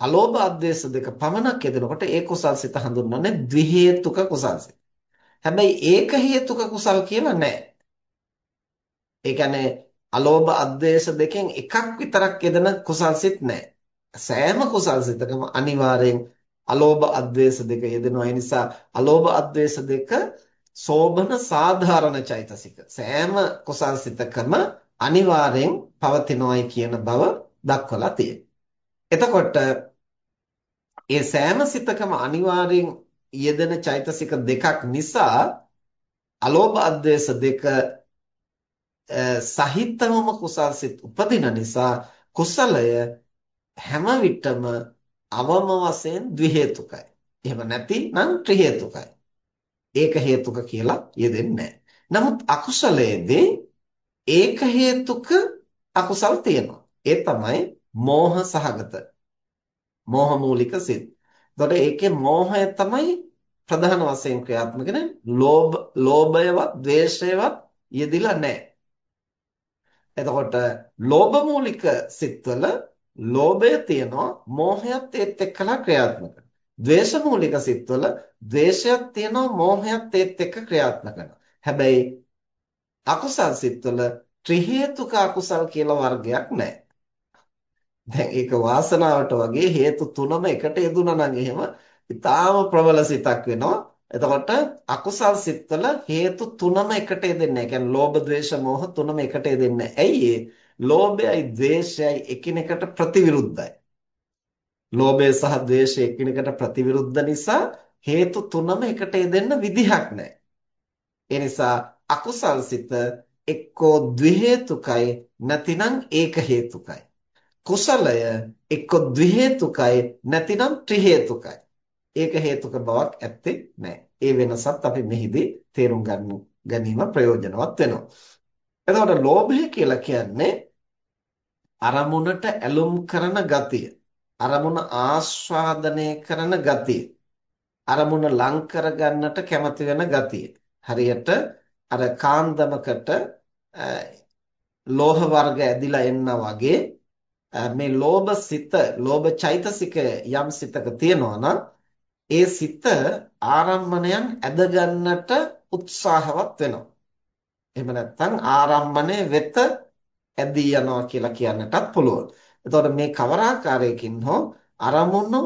අලෝභ අද්වේෂ දෙක පමණක් යෙදෙනකොට ඒ කුසල් සිත හඳුන්වන්නේ ද්වි හේතුක කුසල් සිත. හැබැයි ඒක හේතුක කුසල් කියලා නැහැ. ඒ කියන්නේ අලෝභ අද්වේෂ දෙකෙන් එකක් විතරක් යෙදෙන කුසල් සිත් නැහැ. සෑම කුසල් සිතකම අනිවාර්යෙන් අලෝභ අද්වේෂ දෙක යෙදෙනවා. ඒ නිසා අලෝභ අද්වේෂ දෙක සෝබන සාධාරණ චෛතසික. සෑම කුසල් සිතකම අනිවාර්යෙන් පවතිනවායි කියන බව දක්වලා තියෙනවා. එතකොට ඒ සෑම සිතකම අනිවාර්යෙන් යෙදෙන චෛතසික දෙකක් නිසා අලෝභ අද්වේෂ දෙක සහිතවම කුසල් සිත් උපදින නිසා කුසලය හැම විටම අවම වශයෙන් ද්වි හේතුකයි. එහෙම නැතිනම් ත්‍රි හේතුකයි. ඒක හේතුක කියලා යෙදෙන්නේ නමුත් අකුසලයේදී ඒක හේතුක අකුසල් තියෙනවා. ඒ තමයි මෝහ සහගත. මෝහ මූලික සිත්. එතකොට ඒකේ මෝහය තමයි ප්‍රධාන වශයෙන් ක්‍රියාත්මක වෙන්නේ. ලෝභ, ලෝභයවත්, ද්වේෂයවත් යෙදිලා නැහැ. එතකොට ලෝභ මූලික සිත්වල ලෝභය තියෙනවා මෝහයත් ඒත් එක්කලා ක්‍රියාත්මක කරනවා. ද්වේෂ මූලික සිත්වල ද්වේෂයක් තියෙනවා මෝහයත් ඒත් එක්ක ක්‍රියාත්මක කරනවා. හැබැයි අකුසල් සිත්වල ත්‍රි හේතුක අකුසල් කියලා වර්ගයක් නැහැ. දැන් ඒක වාසනාවට වගේ හේතු තුනම එකට යෙදුණා නම් එහෙම ඊටාම ප්‍රබල සිතක් වෙනවා. එතකොට අකුසල් සිත්වල හේතු තුනම එකට යෙදෙන්නේ නැහැ. කියන්නේ ලෝභ, ද්වේෂ, මෝහ තුනම එකට යෙදෙන්නේ නැහැ. ඇයි ඒ? ලෝභයයි, ද්වේෂයයි එකිනෙකට ප්‍රතිවිරුද්ධයි. ලෝභය සහ ද්වේෂය එකිනෙකට ප්‍රතිවිරුද්ධ නිසා හේතු තුනම එකට යෙදෙන්න විදිහක් නැහැ. ඒ නිසා අකුසල් සිත එක්කෝ ද්වි හේතුකයි නැතිනම් ඒක හේතුකයි. කුසලය එක්ක ද්වි හේතුකයි නැතිනම් ත්‍රි හේතුකයි. ඒක හේතුක බවක් ඇත්තේ නැහැ. ඒ වෙනසත් අපි මෙහිදී තේරුම් ගන්න ගැනීම ප්‍රයෝජනවත් වෙනවා. එතකොට ලෝභය කියලා කියන්නේ අරමුණට ඇලුම් කරන ගතිය. අරමුණ ආස්වාදනය කරන ගතිය. අරමුණ ලං කරගන්නට කැමති වෙන ගතිය. හරියට අර කාන්දමකට ලෝහ වර්ග ඇදිලා එන්නා වගේ මේ ලෝභ සිත ලෝභ චෛතසිකය යම් සිතක තියෙනවා නම් ඒ සිත ආරම්මණයන් ඇද ගන්නට උත්සාහවත් වෙනවා. එහෙම නැත්නම් ආරම්මණය වෙත ඇදී යනවා කියලා කියන්නටත් පුළුවන්. එතකොට මේ කවර ආකාරයකින් හෝ අරමුණු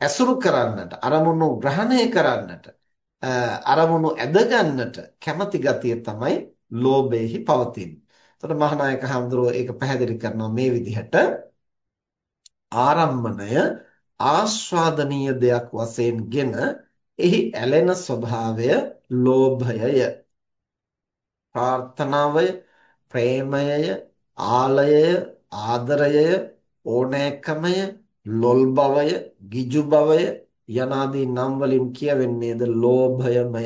ඇසුරු කරන්නට අරමුණු ග්‍රහණය කරන්නට අරමුණු ඇද ගන්නට කැමැති ගතිය තමයි ලෝභයේහි පවතින්නේ. එතකොට මහානායක හඳුරෝ ඒක පැහැදිලි කරනවා මේ විදිහට. ආරම්මණය ආස්වාදනීය දෙයක් වශයෙන්ගෙන එහි ඇලෙන ස්වභාවය ලෝභයය. ප්‍රාර්ථනාවය ප්‍රේමයය ආලයය ආදරයය ඕනෑකමය ලොල් බවය ගිජු බවය යනාදී නම් වලින් කියවෙන්නේද ලෝභයමය.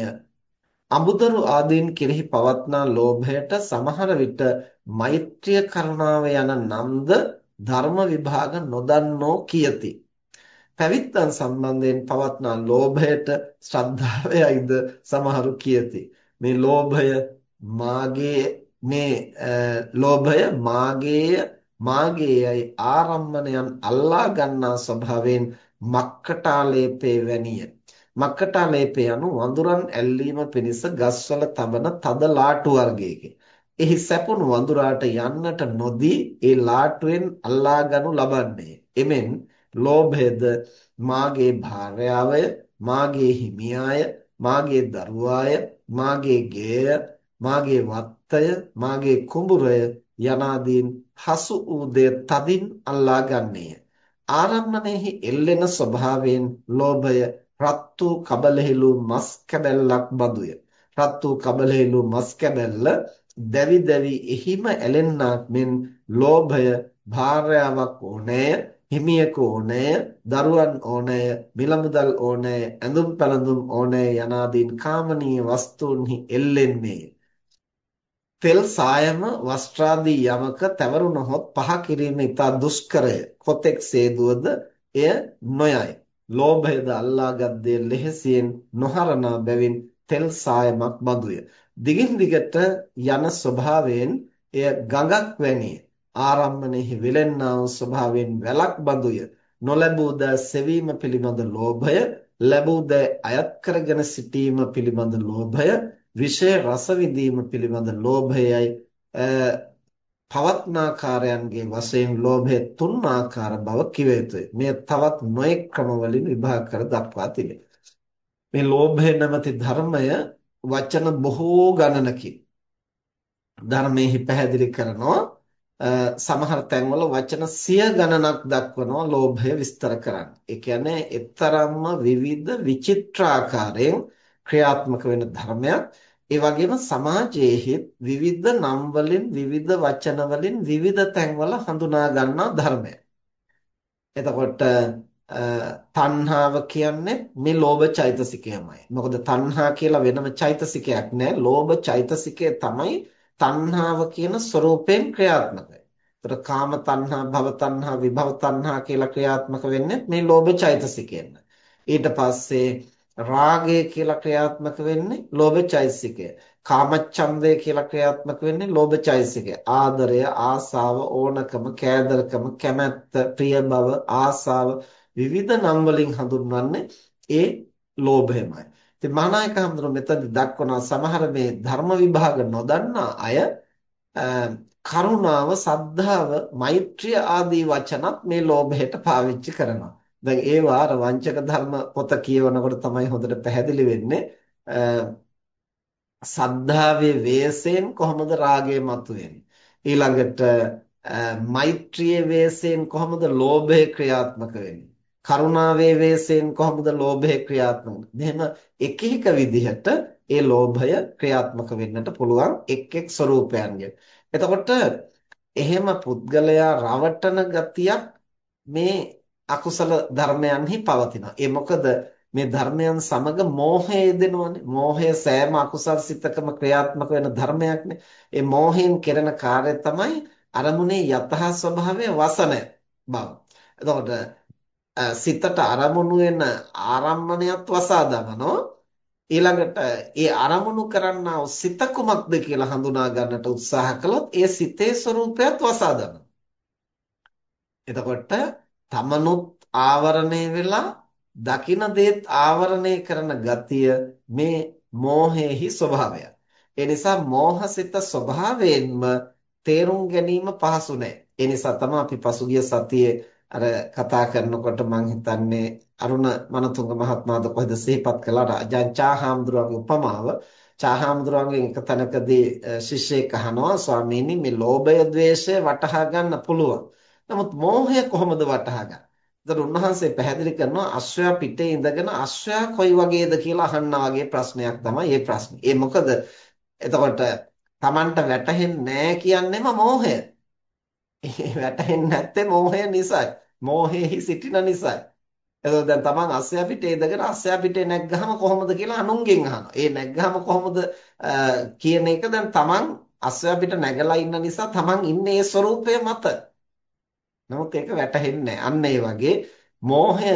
අඹුදරු ආදීන් කෙරෙහි පවත්නා ලෝභයට සමහර විට මෛත්‍රිය කරුණාව යන නම්ද ධර්ම විභාග නොදන්නෝ කියති. පැවිද්දන් සම්බන්ධයෙන් පවත්නා ලෝභයට ශ්‍රද්ධාවයයිද සමහරු කියති. මේ ලෝභය මාගේ මේ ලෝභය මාගේය මාගේයයි ආරම්මණයන් අල්ලා ගන්නා ස්වභාවයෙන් මක්කටාලේපේ වැනිය මක්කටාලේපේ anu වඳුරන් ඇල්ලීම පිණිස ගස්වල තබන තද ලාටු වර්ගයකි. එහි සැපුණු වඳුරාට යන්නට නොදී ඒ ලාටුවෙන් අල්ලා ගනු ලබන්නේ. එමෙන් ලෝභයද මාගේ භාර්යාවය, මාගේ හිමියාය, මාගේ දරුවාය, මාගේ ගේය, මාගේ වත්තය, මාගේ කුඹුරය යනාදීන් හසු වූ දෙය තදින් අල්ලා ගන්නේය. ආරම්මණයෙහි එල්ලෙන ස්වභාවයෙන් ලෝභය රත් වූ කබලෙහිලු මස් කැබැල්ලක් බඳුය. රත් වූ කබලෙහිලු මස් කැබැල්ල දැවි දැවි එහිම ඇලෙන්නාක් මෙන් ලෝභය භාර්යාවක් ඕනෑය හිමියෙකු ඕනෑය දරුවන් ඕනෑය මිලමුදල් ඕනෑය ඇඳුම් පැළඳුම් ඕනෑය යනාදීන් කාමනීය වස්තුන්හි එල්ලෙන්නේ තෙල් සායම වස්ත්‍රාදී යමක තැවරුනහොත් පහ කිරීම ඉතා දුෂ්කරය. කොතෙක් සේදුවද? එය නොයයි. ලෝභයද අල්ලාගත් දේ ලෙහෙසියෙන් නොහරනා බැවින් තෙල් සායමක් බඳුය දිගින් දිගට යන ස්වභාවයෙන් එය ගඟක් වැනිය ආරම්මණයෙහි විලෙන්නා වූ ස්වභාවයෙන් වැලක් බඳුය නොලැබූ ද සෙවීම පිළිබඳ ලෝභය ලැබූ ද අයත් කරගෙන සිටීම පිළිබඳ ලෝභය විෂය රස විඳීම පිළිබඳ ලෝභයයි. පවත්නාකාරයන්ගේ වශයෙන් ලෝභය තුන් ආකාර බව කිව යුතුයි. මේ තවත් නොඑක් ක්‍රම වලින් විභාග කර දක්වා තිබේ. මේ ලෝභය නැමැති ධර්මය වචන බොහෝ ගණනකින් ධර්මයේ පැහැදිලි කරනවා සමහර තැන්වල වචන සිය ගණනක් දක්වනවා ලෝභය විස්තර කරන්න. ඒ කියන්නේ එතරම්ම විවිධ විචිත්‍රාකාරයෙන් ක්‍රියාත්මක වෙන ධර්මයක්. ඒ වගේම සමාජයේ විවිධ නම් වලින් විවිධ වචන වලින් විවිධ තැන්වල හඳුනා ගන්නා ධර්මයක්. එතකොට තණ්හාව කියන්නේ මේ ලෝභ චෛතසිකයමයි. මොකද තණ්හා කියලා වෙනම චෛතසිකයක් නෑ. ලෝභ චෛතසිකය තමයි තණ්හාව කියන ස්වરૂපයෙන් ක්‍රියාත්මක වෙන්නේ. ඒතර කාම තණ්හා, භව තණ්හා, විභව තණ්හා කියලා ක්‍රියාත්මක වෙන්නේ මේ ලෝභ චෛතසිකයෙන්. ඊට පස්සේ රාගය කියලා ක්‍රියාත්මක වෙන්නේ ලෝභ චෛතසිකය. කාමච්ඡන්දය කියලා ක්‍රියාත්මක වෙන්නේ ලෝභ චෛතසිකය. ආදරය, ආසාව, ඕනකම, කෑදරකම, කැමැත්ත, ප්‍රිය බව, ආසාව විවිධ නම් වලින් හඳුන්වන්නේ ඒ ලෝභයමයි. ඉතින් මහානායක හඳුන මෙතනදි දක්වන සමහර මේ ධර්ම විභාග නොදන්නා අය කරුණාව, සද්ධාව, මෛත්‍රිය ආදී වචනත් මේ ලෝභයට පාවිච්චි කරනවා. දැන් ඒවා අර වංචක ධර්ම පොත කියවනකොට තමයි හොඳට පැහැදිලි වෙන්නේ. සද්ධාවේ වේසයෙන් කොහොමද රාගය මතුවෙන්නේ? ඊළඟට මෛත්‍රියේ වේසයෙන් කොහොමද ලෝභය ක්‍රියාත්මක වෙන්නේ? කරුණාවේ වේසයෙන් කොහොමද ලෝභය ක්‍රියාත්මක මෙහෙම එක එක විදිහට ඒ ලෝභය ක්‍රියාත්මක වෙන්නට පුළුවන් එක් එක් ස්වરૂපයන්ගෙන්. එතකොට එහෙම පුද්ගලයා රවටන ගතියක් මේ අකුසල ධර්මයන්හි පවතිනවා. ඒ මොකද මේ ධර්මයන් සමග මෝහය යෙදෙනවනේ. මෝහය සෑම අකුසල් සිතකම ක්‍රියාත්මක වෙන ධර්මයක්නේ. ඒ මෝහයෙන් කෙරෙන කාර්යය තමයි අරමුණේ යථා ස්වභාවය වසන බව. එතකොට සිතට අරමුණු වෙන ආරම්මණයත් වසා දමනවා. ඊළඟට ඒ අරමුණු කරන්නා වූ සිත කුමක්ද කියලා හඳුනා ගන්නට උත්සාහ කළොත් ඒ සිතේ ස්වરૂපයත් වසා දමනවා. එතකොට තමනුත් ආවරණය වෙලා දකින දේත් ආවරණය කරන ගතිය මේ මෝහයේහි ස්වභාවය. ඒ නිසා මෝහසිත ස්වභාවයෙන්ම තේරුම් ගැනීම පහසු නැහැ. ඒ නිසා තමයි අපි පසුගිය සතියේ අර කතා කරනකොට මම හිතන්නේ අරුණ මනතුංග මහත්මයාද කොහෙද සිහිපත් කළාට අජාන් චාහාම්දුරගේ උපමාව චාහාම්දුරන්ගෙන් එක තැනකදී ශිෂ්‍යෙක් අහනවා ස්වාමීනි මේ ලෝභය ద్వේෂය වටහා ගන්න පුළුවන්. නමුත් මෝහය කොහොමද වටහා ගන්න? එතකොට උන්වහන්සේ පැහැදිලි කරනවා අශ්වයා පිටේ ඉඳගෙන අශ්වයා කොයි වගේද කියලා අහන්නා වගේ ප්‍රශ්නයක් තමයි මේ ප්‍රශ්නේ. ඒ මොකද එතකොට Tamanට වැටහෙන්නේ නැහැ කියන්නේම මෝහය. ඒ වැටහෙන්නේ නැත්තේ මෝහය නිසායි. මෝහෙහි සිටින නිසායි. එතකොට දැන් Taman අස්සයා පිටේ ඉඳගෙන අස්සයා පිටේ නැග්ගහම කොහොමද කියලා අනුන්ගෙන් අහනවා. ඒ නැග්ගහම කොහොමද කියන එක දැන් Taman අස්සයා පිට නැගලා ඉන්න නිසා Taman ඉන්නේ ඒ ස්වરૂපය මත. නමුත් ඒක වැටහෙන්නේ අන්න ඒ වගේ මෝහය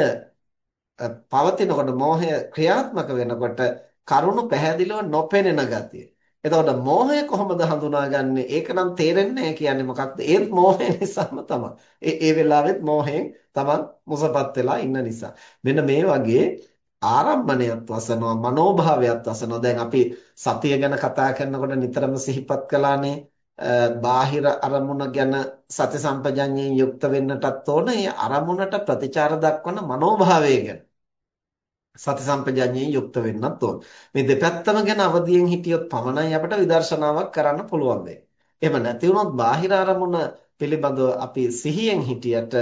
පවතිනකොට මෝහය ක්‍රියාත්මක වෙනකොට කරුණු පැහැදිලිව නොපෙනෙන ගතිය. එතකොට මෝහය කොහොමද හඳුනාගන්නේ? ඒක නම් තේරෙන්නේ කියන්නේ මොකක්ද? ඒත් මෝහය නිසාම තමයි. ඒ ඒ වෙලාවෙත් මෝහයෙන් තමන් මුසපත් වෙලා ඉන්න නිසා. මෙන්න මේ වගේ ආරම්මණයත් වසනවා මනෝභාවයත් වසනවා. දැන් අපි සතිය ගැන කතා කරනකොට නිතරම සිහිපත් කළානේ බාහිර අරමුණ ගැන සති සම්පජඤ්ඤයෙන් යුක්ත වෙන්නටත් ඕන. ඒ අරමුණට ප්‍රතිචාර දක්වන මනෝභාවය ගැන සති සම්පජඤ්ඤයෙන් යුක්ත වෙන්නත් ඕන. මේ දෙපැත්තම ගැන අවදියෙන් හිටියොත් පමණයි අපිට විදර්ශනාවක් කරන්න පුළුවන් වෙන්නේ. එහෙම නැති වුණොත් බාහිර අරමුණ පිළිබඳව අපි සිහියෙන් හිටියට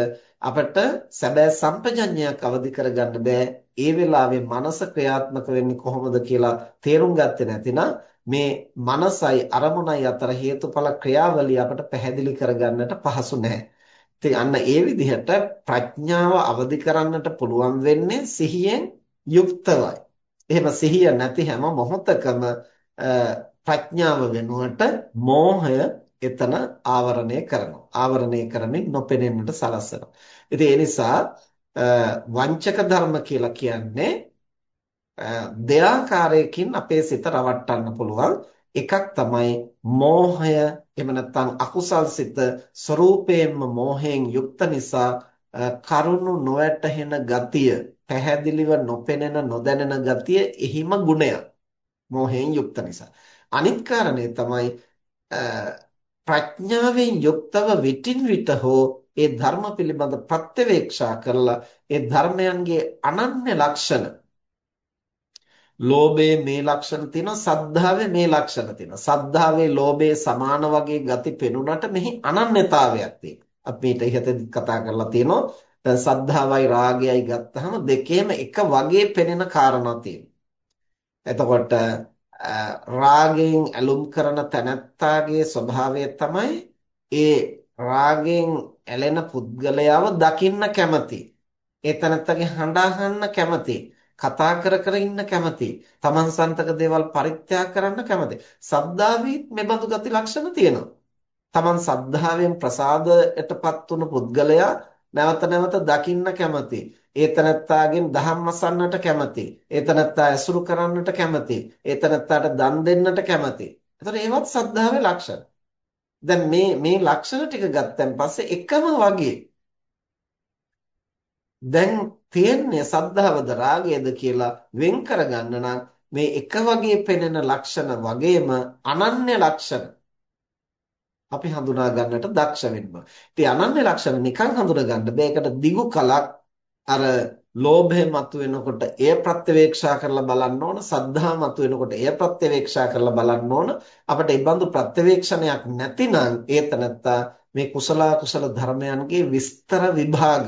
අපිට සැබෑ සම්පජඤ්ඤයක් අවදි කරගන්න බෑ. ඒ වෙලාවේ මනස ක්‍රියාත්මක වෙන්නේ කොහොමද කියලා තේරුම් ගත්තේ නැතිනම් මේ මනසයි අරමුණයි අතර හේතුඵල ක්‍රියාවලිය අපට පැහැදිලි කරගන්නට පහසු නැහැ. ඉතින් අන්න ඒ විදිහට ප්‍රඥාව අවදි කරන්නට පුළුවන් වෙන්නේ සිහියෙන් යුක්තවයි. එහෙම සිහිය නැති හැම මොහොතකම ප්‍රඥාව වෙනුවට මෝහය එතන ආවරණය කරනවා. ආවරණය කරමින් නොපෙනෙන්නට සලස්සනවා. ඉතින් ඒ නිසා වංචක ධර්ම කියලා කියන්නේ දෙආකාරයකින් අපේ සිත රවට්ටන්න පුළුවන්. එකක් තමයි මෝහය එහෙම නැත්නම් අකුසල් සිත ස්වરૂපයෙන්ම මෝහයෙන් යුක්ත නිසා කරුණු නොවැටහෙන ගතිය පැහැදිලිව නොපෙනෙන නොදැනෙන ගතිය එහිම ගුණයක් මෝහයෙන් යුක්ත නිසා අනිත් කාරණේ තමයි ප්‍රඥාවෙන් යුක්තව විටින් විට හෝ ඒ ධර්ම පිළිබඳ ප්‍රත්‍යවේක්ෂා කරලා ඒ ධර්මයන්ගේ අනන්‍ය ලක්ෂණ ලෝභයේ මේ ලක්ෂණ තියෙනවා සද්ධාවේ මේ ලක්ෂණ තියෙනවා සද්ධාවේ ලෝභයේ සමාන වගේ ගති පෙනුනට මෙහි අනන්‍යතාවයක් තියෙනවා අපි ඊට ඉහතදී කතා කරලා තියෙනවා සද්ධාවයි රාගයයි ගත්තහම දෙකේම එක වගේ පෙනෙන කාරණා තියෙනවා එතකොට රාගයෙන් ඇලුම් කරන තැනැත්තාගේ ස්වභාවය තමයි ඒ රාගයෙන් ඇලෙන පුද්ගලයාව දකින්න කැමති. ඒ තැනැත්තාගේ හඬ අහන්න කැමති. කතා කර කර ඉන්න කැමති. තමන් සන්තක දේවල් පරිත්‍යාග කරන්න කැමති. සද්ධාවේ මෙබඳු ගති ලක්ෂණ තියෙනවා. තමන් සද්ධාවෙන් ප්‍රසාදයටපත් වුණු පුද්ගලයා නැවත නැවත දකින්න කැමති. ඒ තනත්තාගෙන් දහම් අසන්නට කැමති. ඒ තනත්තා ඇසුරු කරන්නට කැමති. ඒ තනත්තාට දන් දෙන්නට කැමති. එතකොට ඒවත් සද්ධාවේ ලක්ෂණ. දැන් මේ මේ ලක්ෂණ ටික ගත්තන් පස්සේ එකම වගේ දැන් තියෙන්නේ සද්ධාවද රාගයද කියලා වෙන් කරගන්න නම් මේ එක වගේ පෙනෙන ලක්ෂණ වගේම අනන්‍ය ලක්ෂණ අපි හඳුනා ගන්නට දක්ෂ වෙන්න. ඉතින් අනන්‍ය ලක්ෂණ නිකන් හඳුනා ගන්න බෑ. ඒකට දිගු කලක් අර ලෝභය මතුවෙනකොට එය ප්‍රත්‍යවේක්ෂා කරලා බලන්න ඕන සද්ධා මතුවෙනකොට එය ප්‍රත්‍යවේක්ෂා කරලා බලන්න ඕන අපිට ඒ බඳු ප්‍රත්‍යවේක්ෂණයක් නැතිනම් ඒතනත්තා මේ කුසල කුසල ධර්මයන්ගේ විස්තර විභාග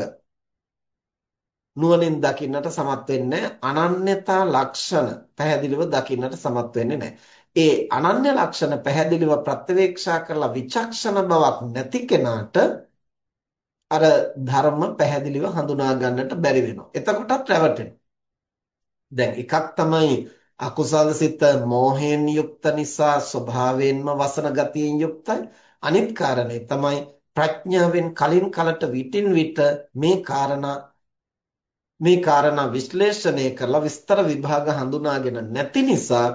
නුවණින් දකින්නට සමත් වෙන්නේ අනන්‍යතා ලක්ෂණ පැහැදිලිව දකින්නට සමත් වෙන්නේ නැහැ. ඒ අනන්‍ය ලක්ෂණ පැහැදිලිව ප්‍රත්‍යවේක්ෂා කරලා විචක්ෂණ බවක් නැති කෙනාට අර ධර්ම පැහැදිලිව හඳුනා ගන්නට බැරි වෙනවා. එතකොටත් රැවටෙනවා. දැන් එකක් තමයි අකුසල සිත මෝහයෙන් යුක්ත නිසා ස්වභාවයෙන්ම වසන ගතියෙන් යුක්තයි. අනිත් කාරණේ තමයි ප්‍රඥාවෙන් කලින් කලට විටින් විට මේ කාරණා මේ කාරණා විශ්ලේෂණය කරලා විස්තර විභාග හඳුනාගෙන නැති නිසා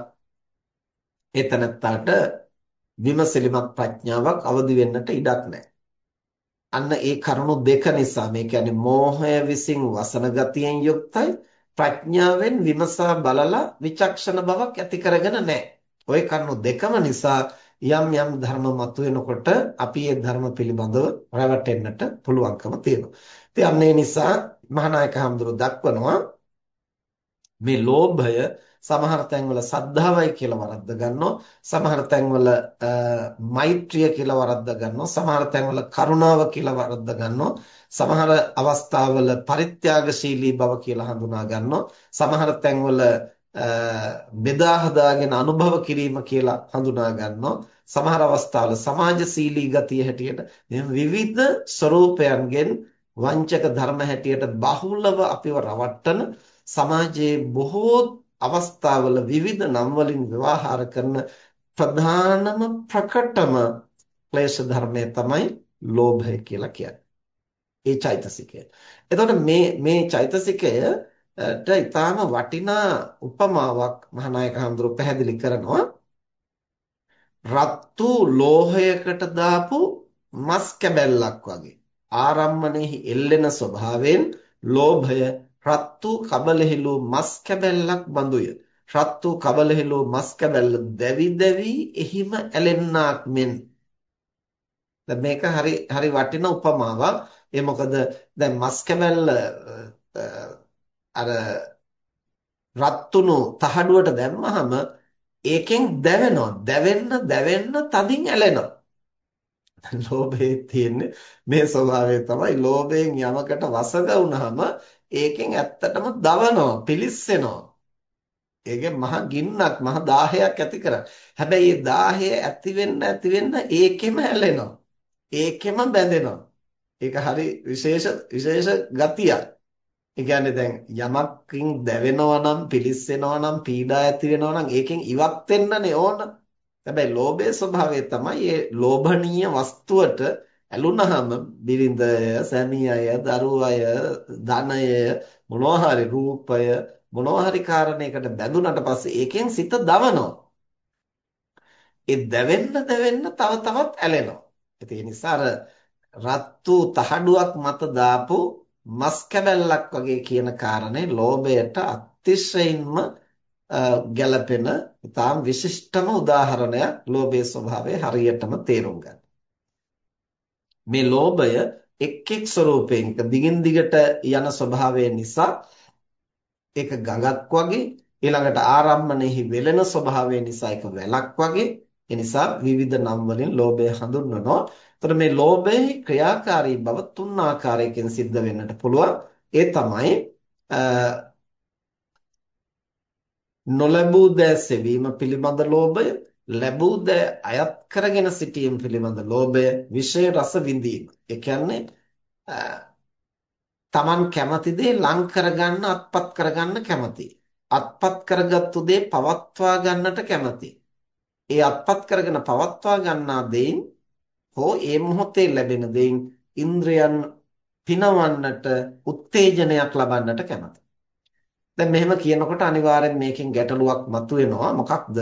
එතනත්තාට විමසිලිමත් ප්‍රඥාවක් අවදි වෙන්නට ඉඩක් නැහැ. අන්න ඒ කරුණු දෙක නිසා මේ කියන්නේ මෝහය විසින් වසන ගතියෙන් යුක්තයි ප්‍රඥාවෙන් විමසා බලලා විචක්ෂණ බවක් ඇති කරගෙන නැහැ. ওই කරුණු දෙකම නිසා යම් යම් ධර්ම මතුවෙනකොට අපි ඒ ධර්ම පිළිබඳව රැවටෙන්නට පුළුවන්කම තියෙනවා. ඉතින් අන්න ඒ නිසා මහානායක හඳුරු දක්වනවා මේ ලෝභය සමහර තැන්වල සද්ධාවයි කියලා වරද්ද ගන්නවා. සමහර තැන්වල මෛත්‍රිය කියලා වරද්ද ගන්නවා. සමහර තැන්වල කරුණාව කියලා වරද්ද ගන්නවා. සමහර අවස්ථාවල පරිත්‍යාගශීලී බව කියලා හඳුනා ගන්නවා. සමහර තැන්වල බෙදා හදාගෙන අනුභව කිරීම කියලා හඳුනා ගන්නවා. සමහර අවස්ථාවල සමාජශීලී ගතිය හැටියට මෙහෙම විවිධ ස්වરૂපයන්ගෙන් වංචක ධර්ම හැටියට බහුලව අපිව රවට්ටන සමාජයේ බොහෝ අවස්ථාවල විවිධ නම් වලින් ව්‍යවහාර කරන ප්‍රධානම ප්‍රකටම ක්ලේශ ධර්මය තමයි ලෝභය කියලා කියන්නේ. ඒ චෛතසිකය. එතකොට මේ මේ චෛතසිකයට ඊටාම වටිනා උපමාවක් මහානායක හඳුරු පැහැදිලි කරනවා. රත්තු ලෝහයකට දාපු මස් කැබැල්ලක් වගේ. ආරම්මණයෙහි එල්ලෙන ස්වභාවයෙන් ලෝභය රත්තු කබලෙහිලු මස් කැබැල්ලක් බඳුය. රත්තු කබලෙහිලු මස් කැබැල්ල දැවි දැවි එහිම ඇලෙන්නාක් මෙන්. දැන් මේක හරි හරි වටින උපමාවක්. ඒ මොකද දැන් මස් කැබැල්ල අර රත්තුණු තහඩුවට දැම්මහම ඒකෙන් දැවෙනවා. දැවෙන්න දැවෙන්න තදින් ඇලෙනවා. ලෝභයේ තියෙන්නේ. මේ ස්වභාවය තමයි. ලෝභයෙන් යමකට වසඟ වුනහම ඒකෙන් ඇත්තටම දවනවා පිලිස්සෙනවා. ඒකෙන් මහ ගින්නක් මහ දාහයක් ඇති කරා හැබැයි ඒ දාහය ඇති වෙන්න ඇති වෙන්න ඒකෙම හැලෙනවා ඒකෙම බැඳෙනවා. ඒක හරි විශේෂ විශේෂ ගතියක්. ඒ කියන්නේ දැන් යමකින් දැවෙනවා නම් පිලිස්සෙනවා නම් පීඩා ඇති වෙනවා නම් ඒකෙන් ඉවත් වෙන්නනේ ඕන. හැබැයි ලෝභයේ ස්වභාවය තමයි මේ ලෝභනීය වස්තුවට ඇලුනහම බිරිඳය, සැමියාය, දරුවය, ධනය, මොනවා හරි රූපය, මොනවා හරි කාරණයකට බැඳුනට පස්සේ ඒකෙන් සිත දවනවා. ඒ දැවෙන්න දැවෙන්න තව තවත් ඇලෙනවා. ඒ නිසා අර රත්තු තහඩුවක් මත දාපු මස් කැබැල්ලක් වගේ කියන කාරණේ ලෝභයට අතිශයින්ම ගැළපෙන ඉතාම විශිෂ්ටම උදාහරණයක් ලෝභයේ ස්වභාවය හරියටම තේරුම් ගන්න. මේ ලෝභය එක් එක් ස්වરૂපයෙන් දිගින් දිගට යන ස්වභාවය නිසා ඒක ගඟක් වගේ ඊළඟට ආරම්මණයෙහි වෙලෙන ස්වභාවය නිසා ඒක වැලක් වගේ ඒ නිසා විවිධ නම් වලින් ලෝභය හඳුන්වනවා. එතකොට මේ ලෝභයේ ක්‍රියාකාරී බව තුන් ආකාරයකින් සිද්ධ වෙන්නට පුළුවන්. ඒ තමයි නොලැබූ දෑ සෙවීම පිළිබඳ ලෝභය, ලැබූ දෑ අයත් කරගෙන සිටීම පිළිබඳ ලෝභය, විෂය රස විඳීම. ඒ කියන්නේ Taman කැමති දේ ලං කරගන්න අත්පත් කරගන්න කැමති. අත්පත් කරගත්තු දේ පවත්වා ගන්නට කැමති. ඒ අත්පත් කරගෙන පවත්වා ගන්නා දෙයින් හෝ ඒ මොහොතේ ලැබෙන දෙයින් ඉන්ද්‍රයන් පිනවන්නට උත්තේජනයක් ලබන්නට කැමති. දැන් මෙහෙම කියනකොට අනිවාර්යෙන් මේකෙන් ගැටලුවක් මතුවෙනවා. මොකක්ද?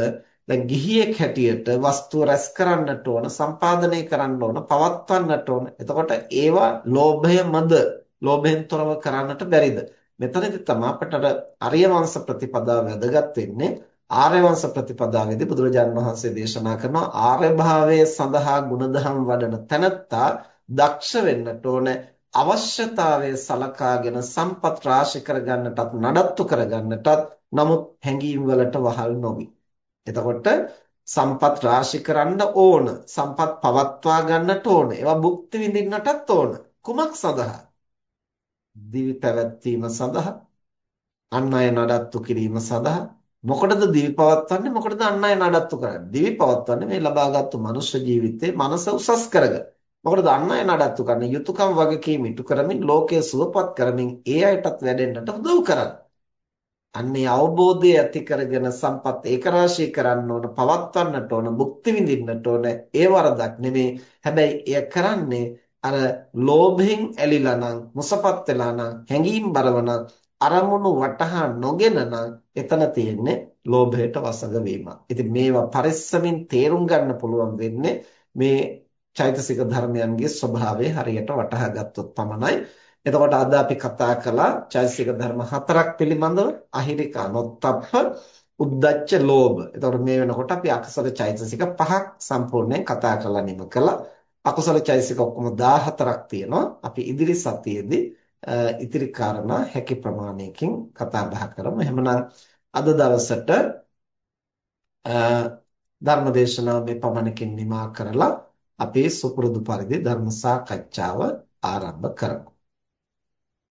දැන් ගිහියෙක් හැටියට වස්තුව රැස් කරන්නට ඕන, සම්පාදනය කරන්න ඕන, පවත්වන්නට ඕන. එතකොට ඒවා ලෝභයමද? ලෝභයෙන් තොරව කරන්නට බැරිද? මෙතනදි තමයි අපට අරිය වංශ ප්‍රතිපදාව වැදගත් වෙන්නේ. ආර්ය වංශ ප්‍රතිපදාවේදී බුදුරජාණන් වහන්සේ දේශනා කරන ආර්ය භාවයේ සඳහා ගුණධම් වඩන තැනැත්තා දක්ෂ වෙන්නට ඕන අවශ්‍යතාවය සලකාගෙන සම්පත් රාශි කරගන්නටත් නඩත්තු කරගන්නටත් නමුත් හැඟීම් වලට වහල් නොවි. එතකොට සම්පත් රාශි කරන්න ඕන සම්පත් පවත්වා ගන්නට ඕන ඒවා භුක්ති විඳින්නටත් ඕන. කුමක් සඳහා? දිවි පැවැත්වීම සඳහා අන් අය නඩත්තු කිරීම සඳහා. මොකටද දිවි පවත්වන්නේ? මොකටද අන් අය නඩත්තු කරන්නේ? දිවි පවත්වන්නේ මේ ලබාගත්තු මනුෂ්‍ය ජීවිතේ මනස උසස් කරගන්න. මොකටද අන් අය නඩත්තු කරන්නේ? යුතුයකම් වගකීම් ඉටු කරමින් ලෝකයේ සුවපත් කරමින් ඒ අයටත් වැඩෙන්නට උදව් කරන්නේ. අන්නේ අවබෝධය ඇති කරගෙන සම්පත් ඒකරාශී කරන්න ඕන පවත්වන්නට ඕන භුක්ති විඳින්නට ඕන ඒ වරදක් නෙමේ. හැබැයි එය කරන්නේ අර ලෝභයෙන් ඇලිලා නම් මුසපත් වෙලා නම් හැඟීම් බරව නම් අරමුණු වටහා නොගෙන නම් එතන තියෙන්නේ ලෝභයට වසඟ වීමක්. ඉතින් මේවා පරිස්සමින් තේරුම් ගන්න පුළුවන් වෙන්නේ මේ චෛතසික ධර්මයන්ගේ ස්වභාවය හරියට වටහා ගත්තොත් පමණයි. එතකොට අද අපි කතා කළා චෛතසික ධර්ම හතරක් පිළිබඳව අහිරිකා නොත්තප්ප උද්දච්ච ලෝභ. එතකොට මේ වෙනකොට අපි අකුසල චෛතසික පහක් සම්පූර්ණයෙන් කතා කරලා නිම කළා. අකුසල චෛතසික ඔක්කොම 14ක් තියෙනවා. අපි ඉදිරි සතියේදී ඉතිරි කාරණා හැකි ප්‍රමාණයකින් කතා බහ කරමු. එහෙමනම් අද දවසට ධර්මදේශනාව මේ පමණකින් නිමා කරලා අපේ සුපුරුදු පරිදි ධර්ම සාකච්ඡාව ආරම්භ කරමු.